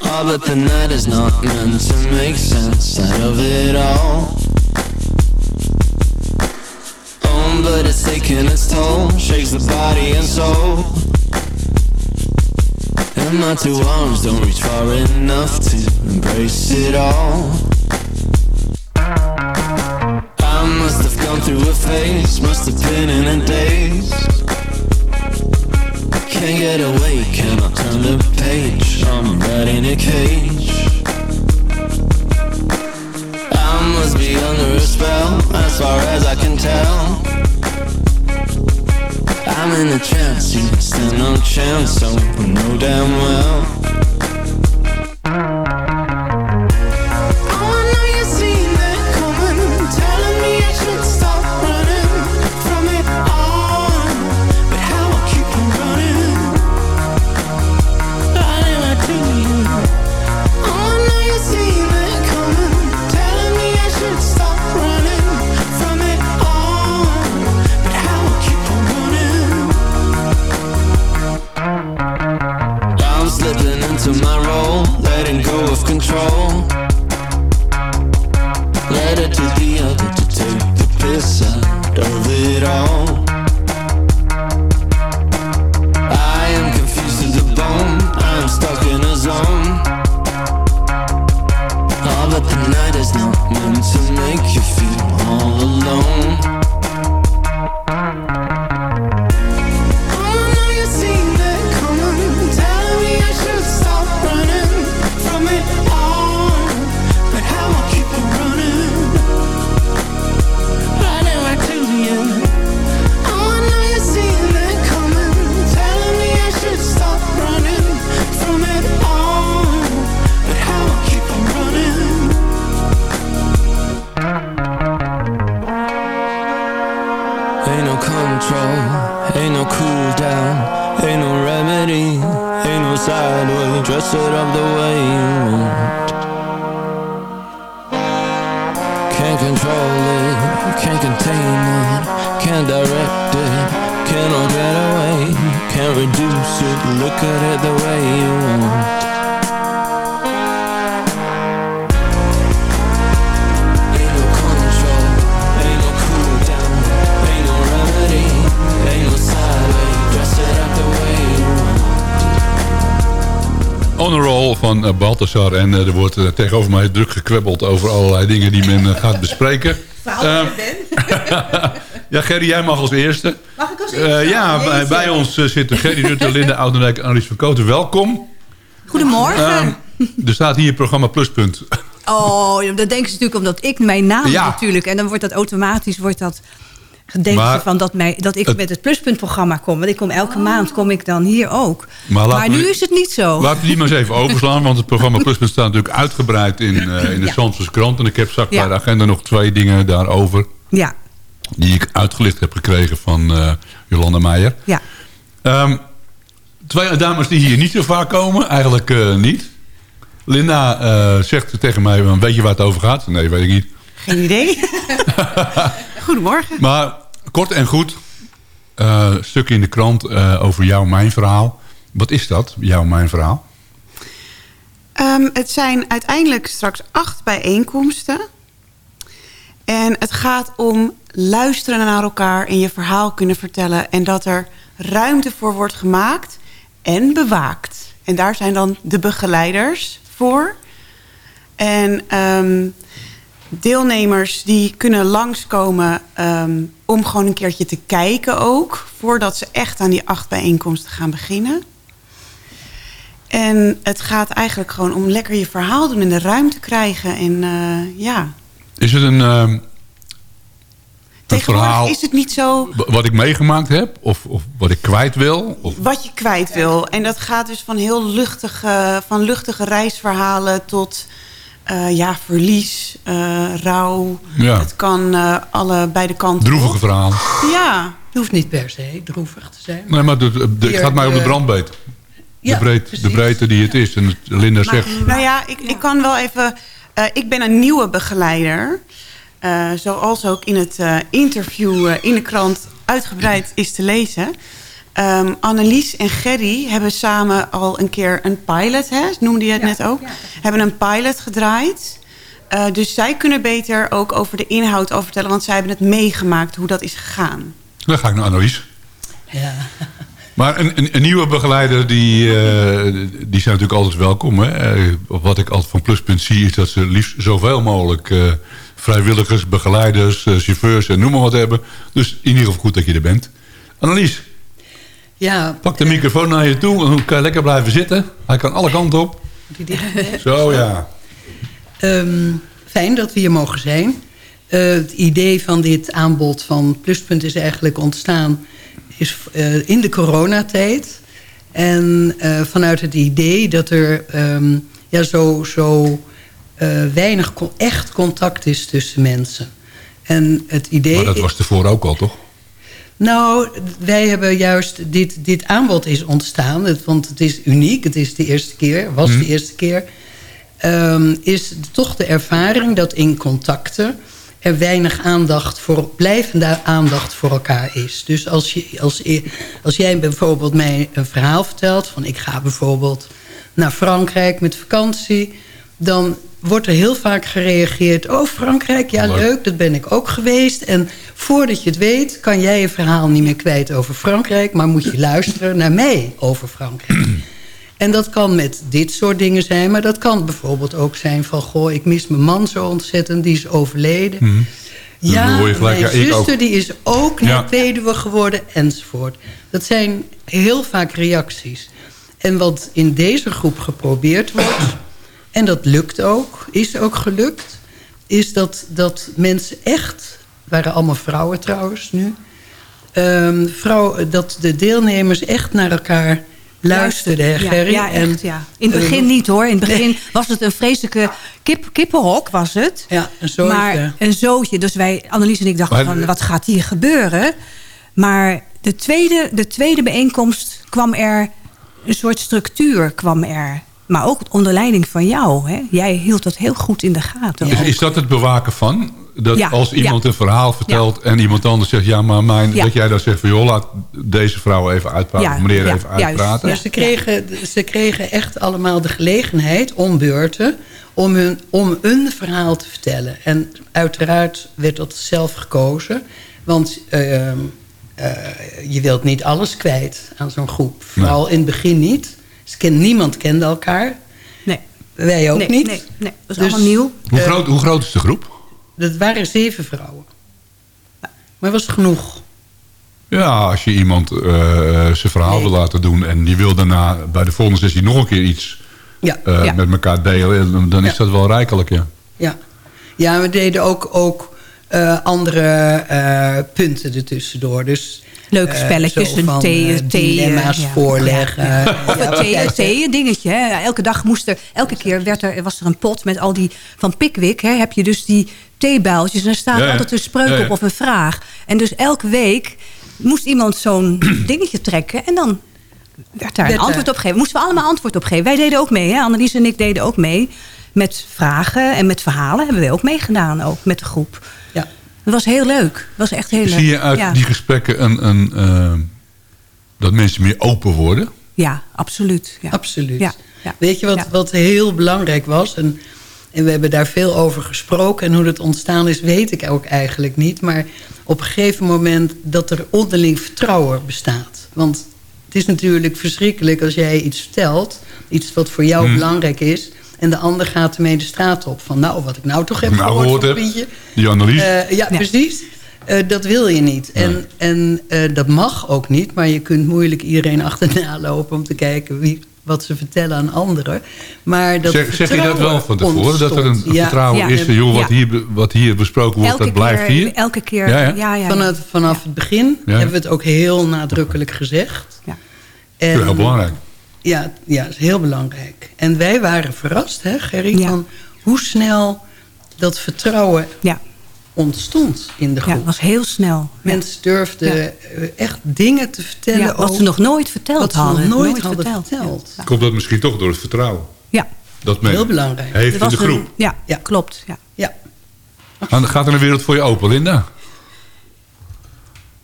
L: Oh, but the night is not meant to make sense out of it all. Oh, but it's taking its toll, shakes the body and soul. And my two arms don't reach far enough to embrace it all. Through a phase, must have been in a daze. Can't get away, cannot turn the page. I'm right in a cage. I must be under a spell, as far as I can tell. I'm in a trance, you stand no chance, so I know damn well.
F: En eh, er wordt eh, tegenover mij druk gekwebbeld over allerlei dingen die men eh, gaat bespreken. Ja, Gerry, jij mag als eerste.
J: Mag ik als eerste?
F: ja, bij, bij ons zitten Gerry Rutte, Linda Oudendijk en Annelies van Koten. Welkom.
J: Goedemorgen.
F: Ehm, er staat hier programma Pluspunt.
J: oh, dat denken ze natuurlijk omdat ik mijn naam
F: Ja.
J: natuurlijk. En dan wordt dat automatisch wordt dat gedenken
F: Maar
J: van dat, mij, dat ik
F: het-
J: met het pluspuntprogramma kom. Want ik kom elke maand kom ik dan hier ook.
F: Maar
J: Maar,
F: laten we-
J: nu is het niet zo.
F: Laten we die maar eens even overslaan. Want het programma Pluspunt staat natuurlijk uitgebreid in, eh, in de
J: Ja.
F: Zandvoortse krant. En ik heb straks
J: Ja.
F: bij de agenda nog twee dingen daarover.
J: Ja,
F: Die ik uitgelicht heb gekregen van eh, Jolanda Meijer.
J: ja.
F: Ehm, twee dames die hier niet zo vaak komen. Eigenlijk eh, niet. Linda eh, zegt tegen mij, "Want weet je waar het over gaat? Nee, weet ik niet.
M: Geen idee. Goedemorgen.
F: Maar kort en goed. eh stuk in de krant eh, over jouw mijn verhaal. Wat is dat, jouw mijn verhaal?
M: Ehm, het zijn uiteindelijk straks acht bijeenkomsten. En het gaat om luisteren naar elkaar en je verhaal kunnen vertellen. En dat er ruimte voor wordt gemaakt en bewaakt. En daar zijn dan de begeleiders voor. En ehm, deelnemers die kunnen langskomen ehm, om gewoon een keertje te kijken ook. Voordat ze echt aan die acht bijeenkomsten gaan beginnen. En het gaat eigenlijk gewoon om lekker je verhaal doen en de ruimte krijgen. En eh, ja,
F: Is het een,
M: tegenwoordig
F: verhaal
M: is het niet zo
F: wat ik meegemaakt heb? Of, of wat ik kwijt wil? Of,
M: wat je kwijt wil. En dat gaat dus van heel luchtige, van luchtige reisverhalen tot eh, ja, verlies, eh, rouw.
F: Ja.
M: Het kan eh, alle beide kanten
F: droevige
M: op.
F: verhalen.
M: Ja,
N: Het hoeft niet per se droevig te zijn.
F: Nee, maar de, de- de- het gaat mij om de brandbeet.
N: Ja,
F: de, breed, de breedte die het is. En het- Linda zegt...
M: Nou ja, ik, ik kan wel even... eh, ik ben een nieuwe begeleider. Eh, zoals ook in het eh, interview in de krant uitgebreid is te lezen. Ehm, Annelies en Gerry hebben samen al een keer een pilot, hè, noemde je het net ook. Hebben een pilot gedraaid. Eh, dus zij kunnen beter ook over de inhoud over vertellen. Want zij hebben het meegemaakt hoe dat is gegaan.
F: Dan ga ik naar Annelies.
N: Ja.
F: Maar een, een, een nieuwe begeleider, die, eh, die zijn natuurlijk altijd welkom. Hè? Eh, wat ik altijd van Pluspunt zie, is dat ze liefst zoveel mogelijk eh, vrijwilligers, begeleiders, chauffeurs en noem maar wat hebben. Dus in ieder geval goed dat je er bent. Annelies,
N: Ja,
F: pak de microfoon naar je toe. Dan kan je lekker blijven zitten. Hij kan alle kanten op. Zo ja.
N: Ehm, fijn dat we hier mogen zijn. Eh, het idee van dit aanbod van Pluspunt is eigenlijk ontstaan is, eh, in de coronatijd. En eh, vanuit het idee dat er ehm, ja, zo, zo weinig echt contact is tussen mensen. En het idee...
F: Maar dat was tevoren ook al, toch?
N: Nou, wij hebben juist... Dit, dit aanbod is ontstaan, het, want het is uniek. Het is de eerste keer, was
F: Mhm.
N: de eerste keer. ehm, is toch de ervaring dat in contacten... er weinig aandacht voor, blijvende aandacht voor elkaar is. Dus als, je, als, als jij bijvoorbeeld mij een verhaal vertelt... van ik ga bijvoorbeeld naar Frankrijk met vakantie... dan wordt er heel vaak gereageerd... oh, Frankrijk, ja,
F: Leuk.
N: leuk, dat ben ik ook geweest. En voordat je het weet, kan jij je verhaal niet meer kwijt over Frankrijk... maar moet je luisteren naar mij over Frankrijk. En dat kan met dit soort dingen zijn... maar dat kan bijvoorbeeld ook zijn van... goh, ik mis mijn man zo ontzettend, die is overleden...
F: Mhm.
N: Ja,
F: gelijk,
N: mijn
F: ja,
N: zuster
F: ook.
N: die is ook net
F: Ja.
N: weduwe geworden, enzovoort. Dat zijn heel vaak reacties. En wat in deze groep geprobeerd wordt... en dat lukt ook, is ook gelukt... is dat, dat mensen echt... waren allemaal vrouwen trouwens nu... ehm, vrouw, dat de deelnemers echt naar elkaar luisterden, hè,
J: Ja,
N: Gerry?
J: Ja, echt,
N: En,
J: ja. In het begin niet hoor. In het begin was het een vreselijke kip, kippenhok, was het.
N: Ja, een zootje.
J: Maar een zootje. Dus wij, Annelies en ik dachten
F: Maar-
J: van, wat gaat hier gebeuren? Maar de tweede, de tweede bijeenkomst kwam er... een soort structuur kwam er. Maar ook onder leiding van jou. Hè? Jij hield dat heel goed in de gaten.
F: Is, dat het bewaken van? Dat
J: Ja,
F: als iemand
J: ja.
F: een verhaal vertelt en iemand anders zegt... ja, maar mijn,
J: Ja.
F: dat jij dan zegt van... joh, laat deze vrouw even uitpraten, meneer
J: ja,
F: even uitpraten.
N: Ja, ze, kregen, ze kregen echt allemaal de gelegenheid, om beurten... Om, hun, om een verhaal te vertellen. En uiteraard werd dat zelf gekozen. Want ehm, eh, je wilt niet alles kwijt aan zo'n groep. Vooral in het begin niet. Dus ken, niemand kende elkaar.
J: Nee.
N: Wij ook
J: nee,
N: niet.
J: Nee, nee, dat is
N: Dus-
J: allemaal nieuw.
F: Hoe,
N: Eh,
F: groot, hoe groot is de groep?
N: Dat waren zeven vrouwen. Maar was genoeg.
F: Ja, als je iemand eh, zijn verhaal wil laten doen... en die wil daarna bij de volgende sessie nog een keer iets
N: Ja.
F: eh,
N: Ja.
F: met elkaar delen... dan- is
N: Ja.
F: dat wel rijkelijk, ja.
N: Ja, ja we deden ook, ook eh, andere eh, punten ertussendoor. Dus,
J: Leuke
N: eh,
J: spelletjes, een thee,
N: eh,
J: thee,
N: dilemma's
J: ja.
N: voorleggen.
J: Ja, ja. Of
N: Ja,
J: een thee, dingetje. Hè. Elke dag moest er, elke keer werd er, was er een pot met al die, van Pickwick, hè, heb je dus die theebuiltjes. En er staat
O: Ja,
J: altijd een spreuk
O: Ja, ja.
J: op of een vraag. En dus elke week moest iemand zo'n dingetje trekken en dan werd daar een
N: Werd
J: antwoord op geven. Moesten we allemaal antwoord op geven. Wij deden ook mee, hè. Annelies en ik deden ook mee. Met vragen en met verhalen hebben we ook meegedaan, ook met de groep. Het was heel leuk. Het was echt heel leuk.
F: Zie je uit
J: ja.
F: die gesprekken een, een, eh, dat mensen meer open worden?
J: Ja, absoluut. Ja.
N: Absoluut.
J: Ja, ja.
N: Weet je wat,
J: Ja.
N: wat heel belangrijk was? En, en we hebben daar veel over gesproken. En hoe dat ontstaan is, weet ik ook eigenlijk niet. Maar op een gegeven moment dat er onderling vertrouwen bestaat. Want het is natuurlijk verschrikkelijk als jij iets vertelt. Iets wat voor jou
F: Hmm.
N: belangrijk is. En de ander gaat ermee de straat op. Van nou, wat ik nou toch heb
F: Nou,
N: gehoord van Pietje.
F: die analyse.
N: Eh, ja, precies. Eh, dat wil je niet. En, en eh, dat mag ook niet. Maar je kunt moeilijk iedereen achterna lopen... om te kijken wie, wat ze vertellen aan anderen. Maar dat
F: zeg, zeg je dat wel van tevoren? Dat er een.
N: Ja.
F: vertrouwen
J: Ja.
F: is van... joh, wat,
J: Ja.
F: hier, wat hier besproken wordt,
J: Elke
F: dat blijft
J: keer,
F: hier?
J: Elke keer,
F: Ja,
J: ja,
F: ja.
J: ja. ja,
N: Vanaf, vanaf het begin
F: Ja.
N: hebben we het ook heel nadrukkelijk gezegd.
J: Ja.
N: En,
F: Dat is heel belangrijk.
N: Ja, ja, dat is heel belangrijk. En wij waren verrast, hè, Gerry,
J: Ja.
N: van hoe snel dat vertrouwen
J: Ja.
N: ontstond in de
J: Ja,
N: groep.
J: het was heel snel.
N: Mensen durfden
J: Ja.
N: eh, echt dingen te vertellen.
J: Ja, wat ze nog nooit verteld
N: wat ze
J: hadden.
N: nog nooit,
J: Nooit
N: hadden
J: verteld.
N: verteld.
F: Komt dat misschien toch door het vertrouwen?
J: Ja.
F: Dat men
N: Heel belangrijk.
F: heeft in de groep.
J: een- ja,
N: Ja.
J: klopt. Ja.
N: Ja.
F: Gaan- Gaat er een wereld voor je open, Linda?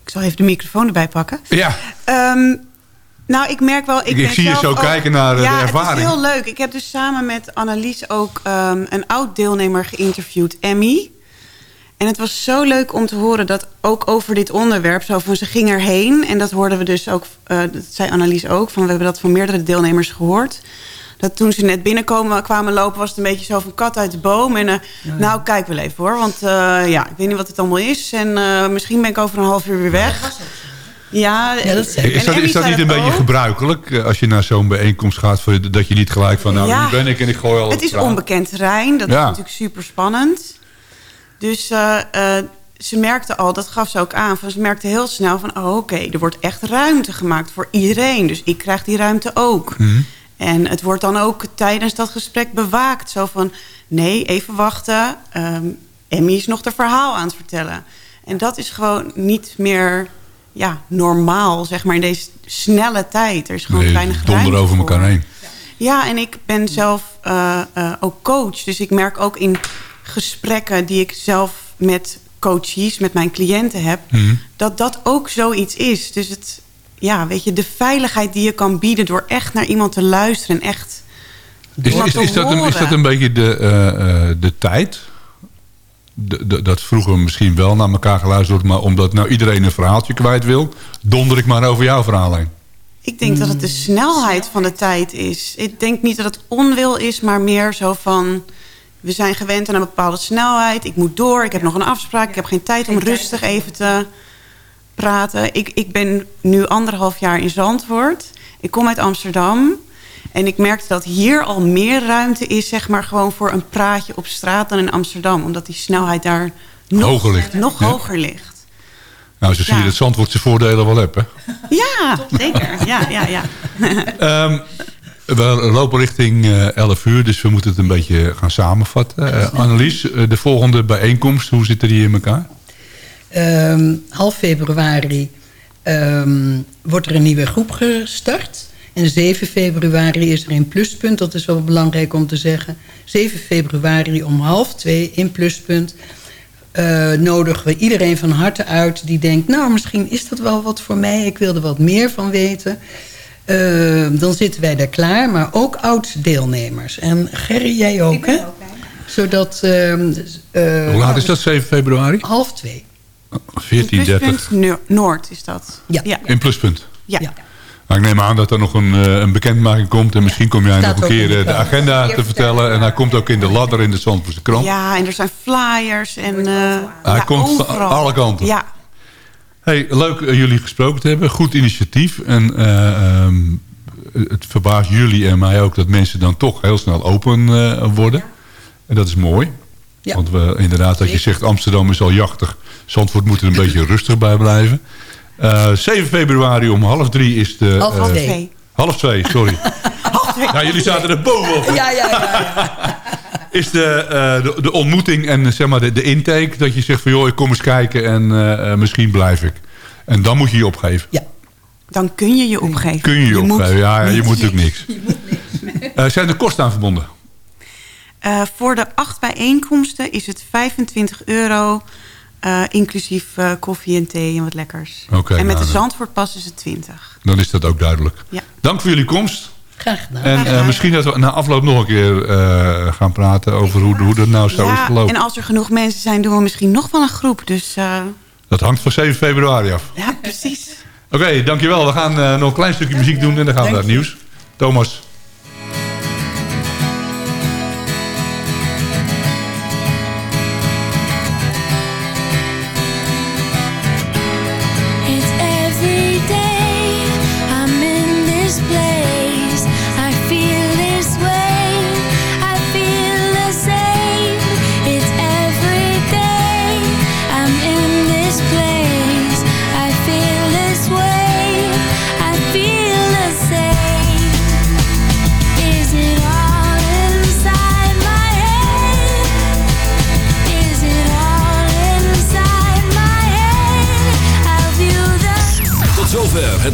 M: Ik zal even de microfoon erbij pakken.
F: Ja.
M: Ehm, nou, ik merk wel... Ik,
F: zie je
M: zelf
F: zo
M: ook-
F: kijken naar, eh,
M: ja,
F: de ervaring.
M: het is heel leuk. Ik heb dus samen met Annelies ook ehm, een oud-deelnemer geïnterviewd, Emmy. En het was zo leuk om te horen dat ook over dit onderwerp... zo van ze ging erheen. En dat hoorden we dus ook, eh, dat zei Annelies ook... van we hebben dat van meerdere deelnemers gehoord... Dat toen ze net binnenkomen kwamen lopen, was het een beetje zo van kat uit de boom. En eh, nou, kijk wel even hoor. Want eh, ja, ik weet niet wat het allemaal is. En eh, misschien ben ik over een half uur weer weg. Ja,
N: Ja, dat
M: en
F: Is dat, is dat niet een beetje
M: ook.
F: gebruikelijk? eh, Als je naar zo'n bijeenkomst gaat, dat je niet gelijk van... nou,
M: Ja.
F: hier ben ik en ik gooi al
M: Het is onbekend terrein. Dat
F: Ja.
M: is natuurlijk super spannend. Dus eh, eh, ze merkte al, dat gaf ze ook aan... Van, ze merkte heel snel van... oh, oké, er wordt echt ruimte gemaakt voor iedereen. Dus ik krijg die ruimte ook.
F: Mhm.
M: En het wordt dan ook tijdens dat gesprek bewaakt. Zo van, nee, even wachten. Ehm Emmy is nog de verhaal aan het vertellen. En dat is gewoon niet meer ja, normaal, zeg maar, in deze snelle tijd. Er is gewoon
F: Nee,
M: weinig ruimte
F: over
M: voor.
F: elkaar heen.
M: Ja, en ik ben zelf eh, eh, ook coach. Dus ik merk ook in gesprekken die ik zelf met coaches, met mijn cliënten heb...
F: Mhm.
M: dat dat ook zoiets is. Dus het, ja, weet je, de veiligheid die je kan bieden... door echt naar iemand te luisteren en echt
F: Is, is,
M: te
F: is, dat een, is dat een beetje de, eh, de tijd? Dat vroeger misschien wel naar elkaar geluisterd wordt... maar omdat nou iedereen een verhaaltje kwijt wil... donder ik maar over jouw verhaal heen.
M: Ik denk dat het de snelheid van de tijd is. Ik denk niet dat het onwil is, maar meer zo van... we zijn gewend aan een bepaalde snelheid. Ik moet door, ik heb nog een afspraak. Ik heb geen tijd om rustig even te praten. Ik, ik ben nu anderhalf jaar in Zandvoort. Ik kom uit Amsterdam. En ik merkte dat hier al meer ruimte is... zeg maar gewoon voor een praatje op straat dan in Amsterdam. Omdat die snelheid daar nog
F: Hoger ligt.
M: Nog
F: Ja.
M: hoger ligt.
F: Nou, zo zie je dat Zandvoort zijn voordelen wel hè?
M: Ja, zeker. Ja, ja, ja.
F: Ehm, we lopen richting eh 11 uur, dus we moeten het een beetje gaan samenvatten. Eh, Annelies, eh, de volgende bijeenkomst, hoe zitten die in elkaar?
N: Ehm, half februari ehm, wordt er een nieuwe groep gestart. En 7 februari is er een pluspunt. Dat is wel belangrijk om te zeggen. 7 februari om half twee in pluspunt. eh, nodigen we iedereen van harte uit die denkt... nou, misschien is dat wel wat voor mij. Ik wil er wat meer van weten. Eh, dan zitten wij daar klaar. Maar ook oud-deelnemers. En Gerry, jij ook, hè? Zodat... ehm, eh,
F: hoe laat is dat, 7 februari?
N: Half twee.
F: 14.30
M: Pluspunt No- Noord is dat.
N: Ja.
F: in pluspunt.
M: Ja.
F: Maar ik neem aan dat er nog een, eh, een bekendmaking komt. En misschien kom jij
M: Staat
F: nog een keer
M: de
F: eh, de agenda te vertellen. En hij komt ook in de ladder in de Zandvoortse krant.
M: Ja, en er zijn flyers en eh
F: Hij
M: ja,
F: komt van
M: overal.
F: alle kanten.
M: Ja,
F: Hey, leuk jullie gesproken te hebben. Goed initiatief. En eh, ehm, het verbaast jullie en mij ook dat mensen dan toch heel snel open worden. En dat is mooi.
N: Ja.
F: Want we, inderdaad, dat je zegt Amsterdam is al jachtig. Zandvoort moet er een beetje rustig bij blijven. Eh 7 februari om half drie is de...
N: Half
F: eh,
N: twee.
F: Half twee, sorry. Ja, jullie zaten er bovenop.
N: Ja, ja, ja.
F: Is de, eh, de, de ontmoeting en eh, zeg maar de, de intake. Dat je zegt van joh, ik kom eens kijken en eh, eh, misschien blijf ik. En dan moet je je opgeven.
M: dan kun je je opgeven.
F: Kun je je,
M: moet
F: opgeven. Ja, ja, je moet natuurlijk niks. Eh, zijn er kosten aan verbonden?
M: Eh, voor de acht bijeenkomsten is het 25 euro... eh, inclusief eh, koffie en thee en wat lekkers.
F: Oké,
M: en met
F: nou,
M: de
F: dan-
M: Zandvoortpas is het 20.
F: Dan is dat ook duidelijk.
M: Ja.
F: Dank voor jullie komst.
N: Graag gedaan.
F: En eh, misschien dat we na afloop nog een keer eh, gaan praten over hoe, hoe dat nou zo is
M: Ja,
F: gelopen.
M: en als er genoeg mensen zijn, doen we misschien nog wel een groep. Dus eh,
F: Dat hangt van 7 februari af.
M: ja, precies.
F: Oké, dankjewel. We gaan eh, nog een klein stukje muziek doen en dan gaan we naar het nieuws. Thomas.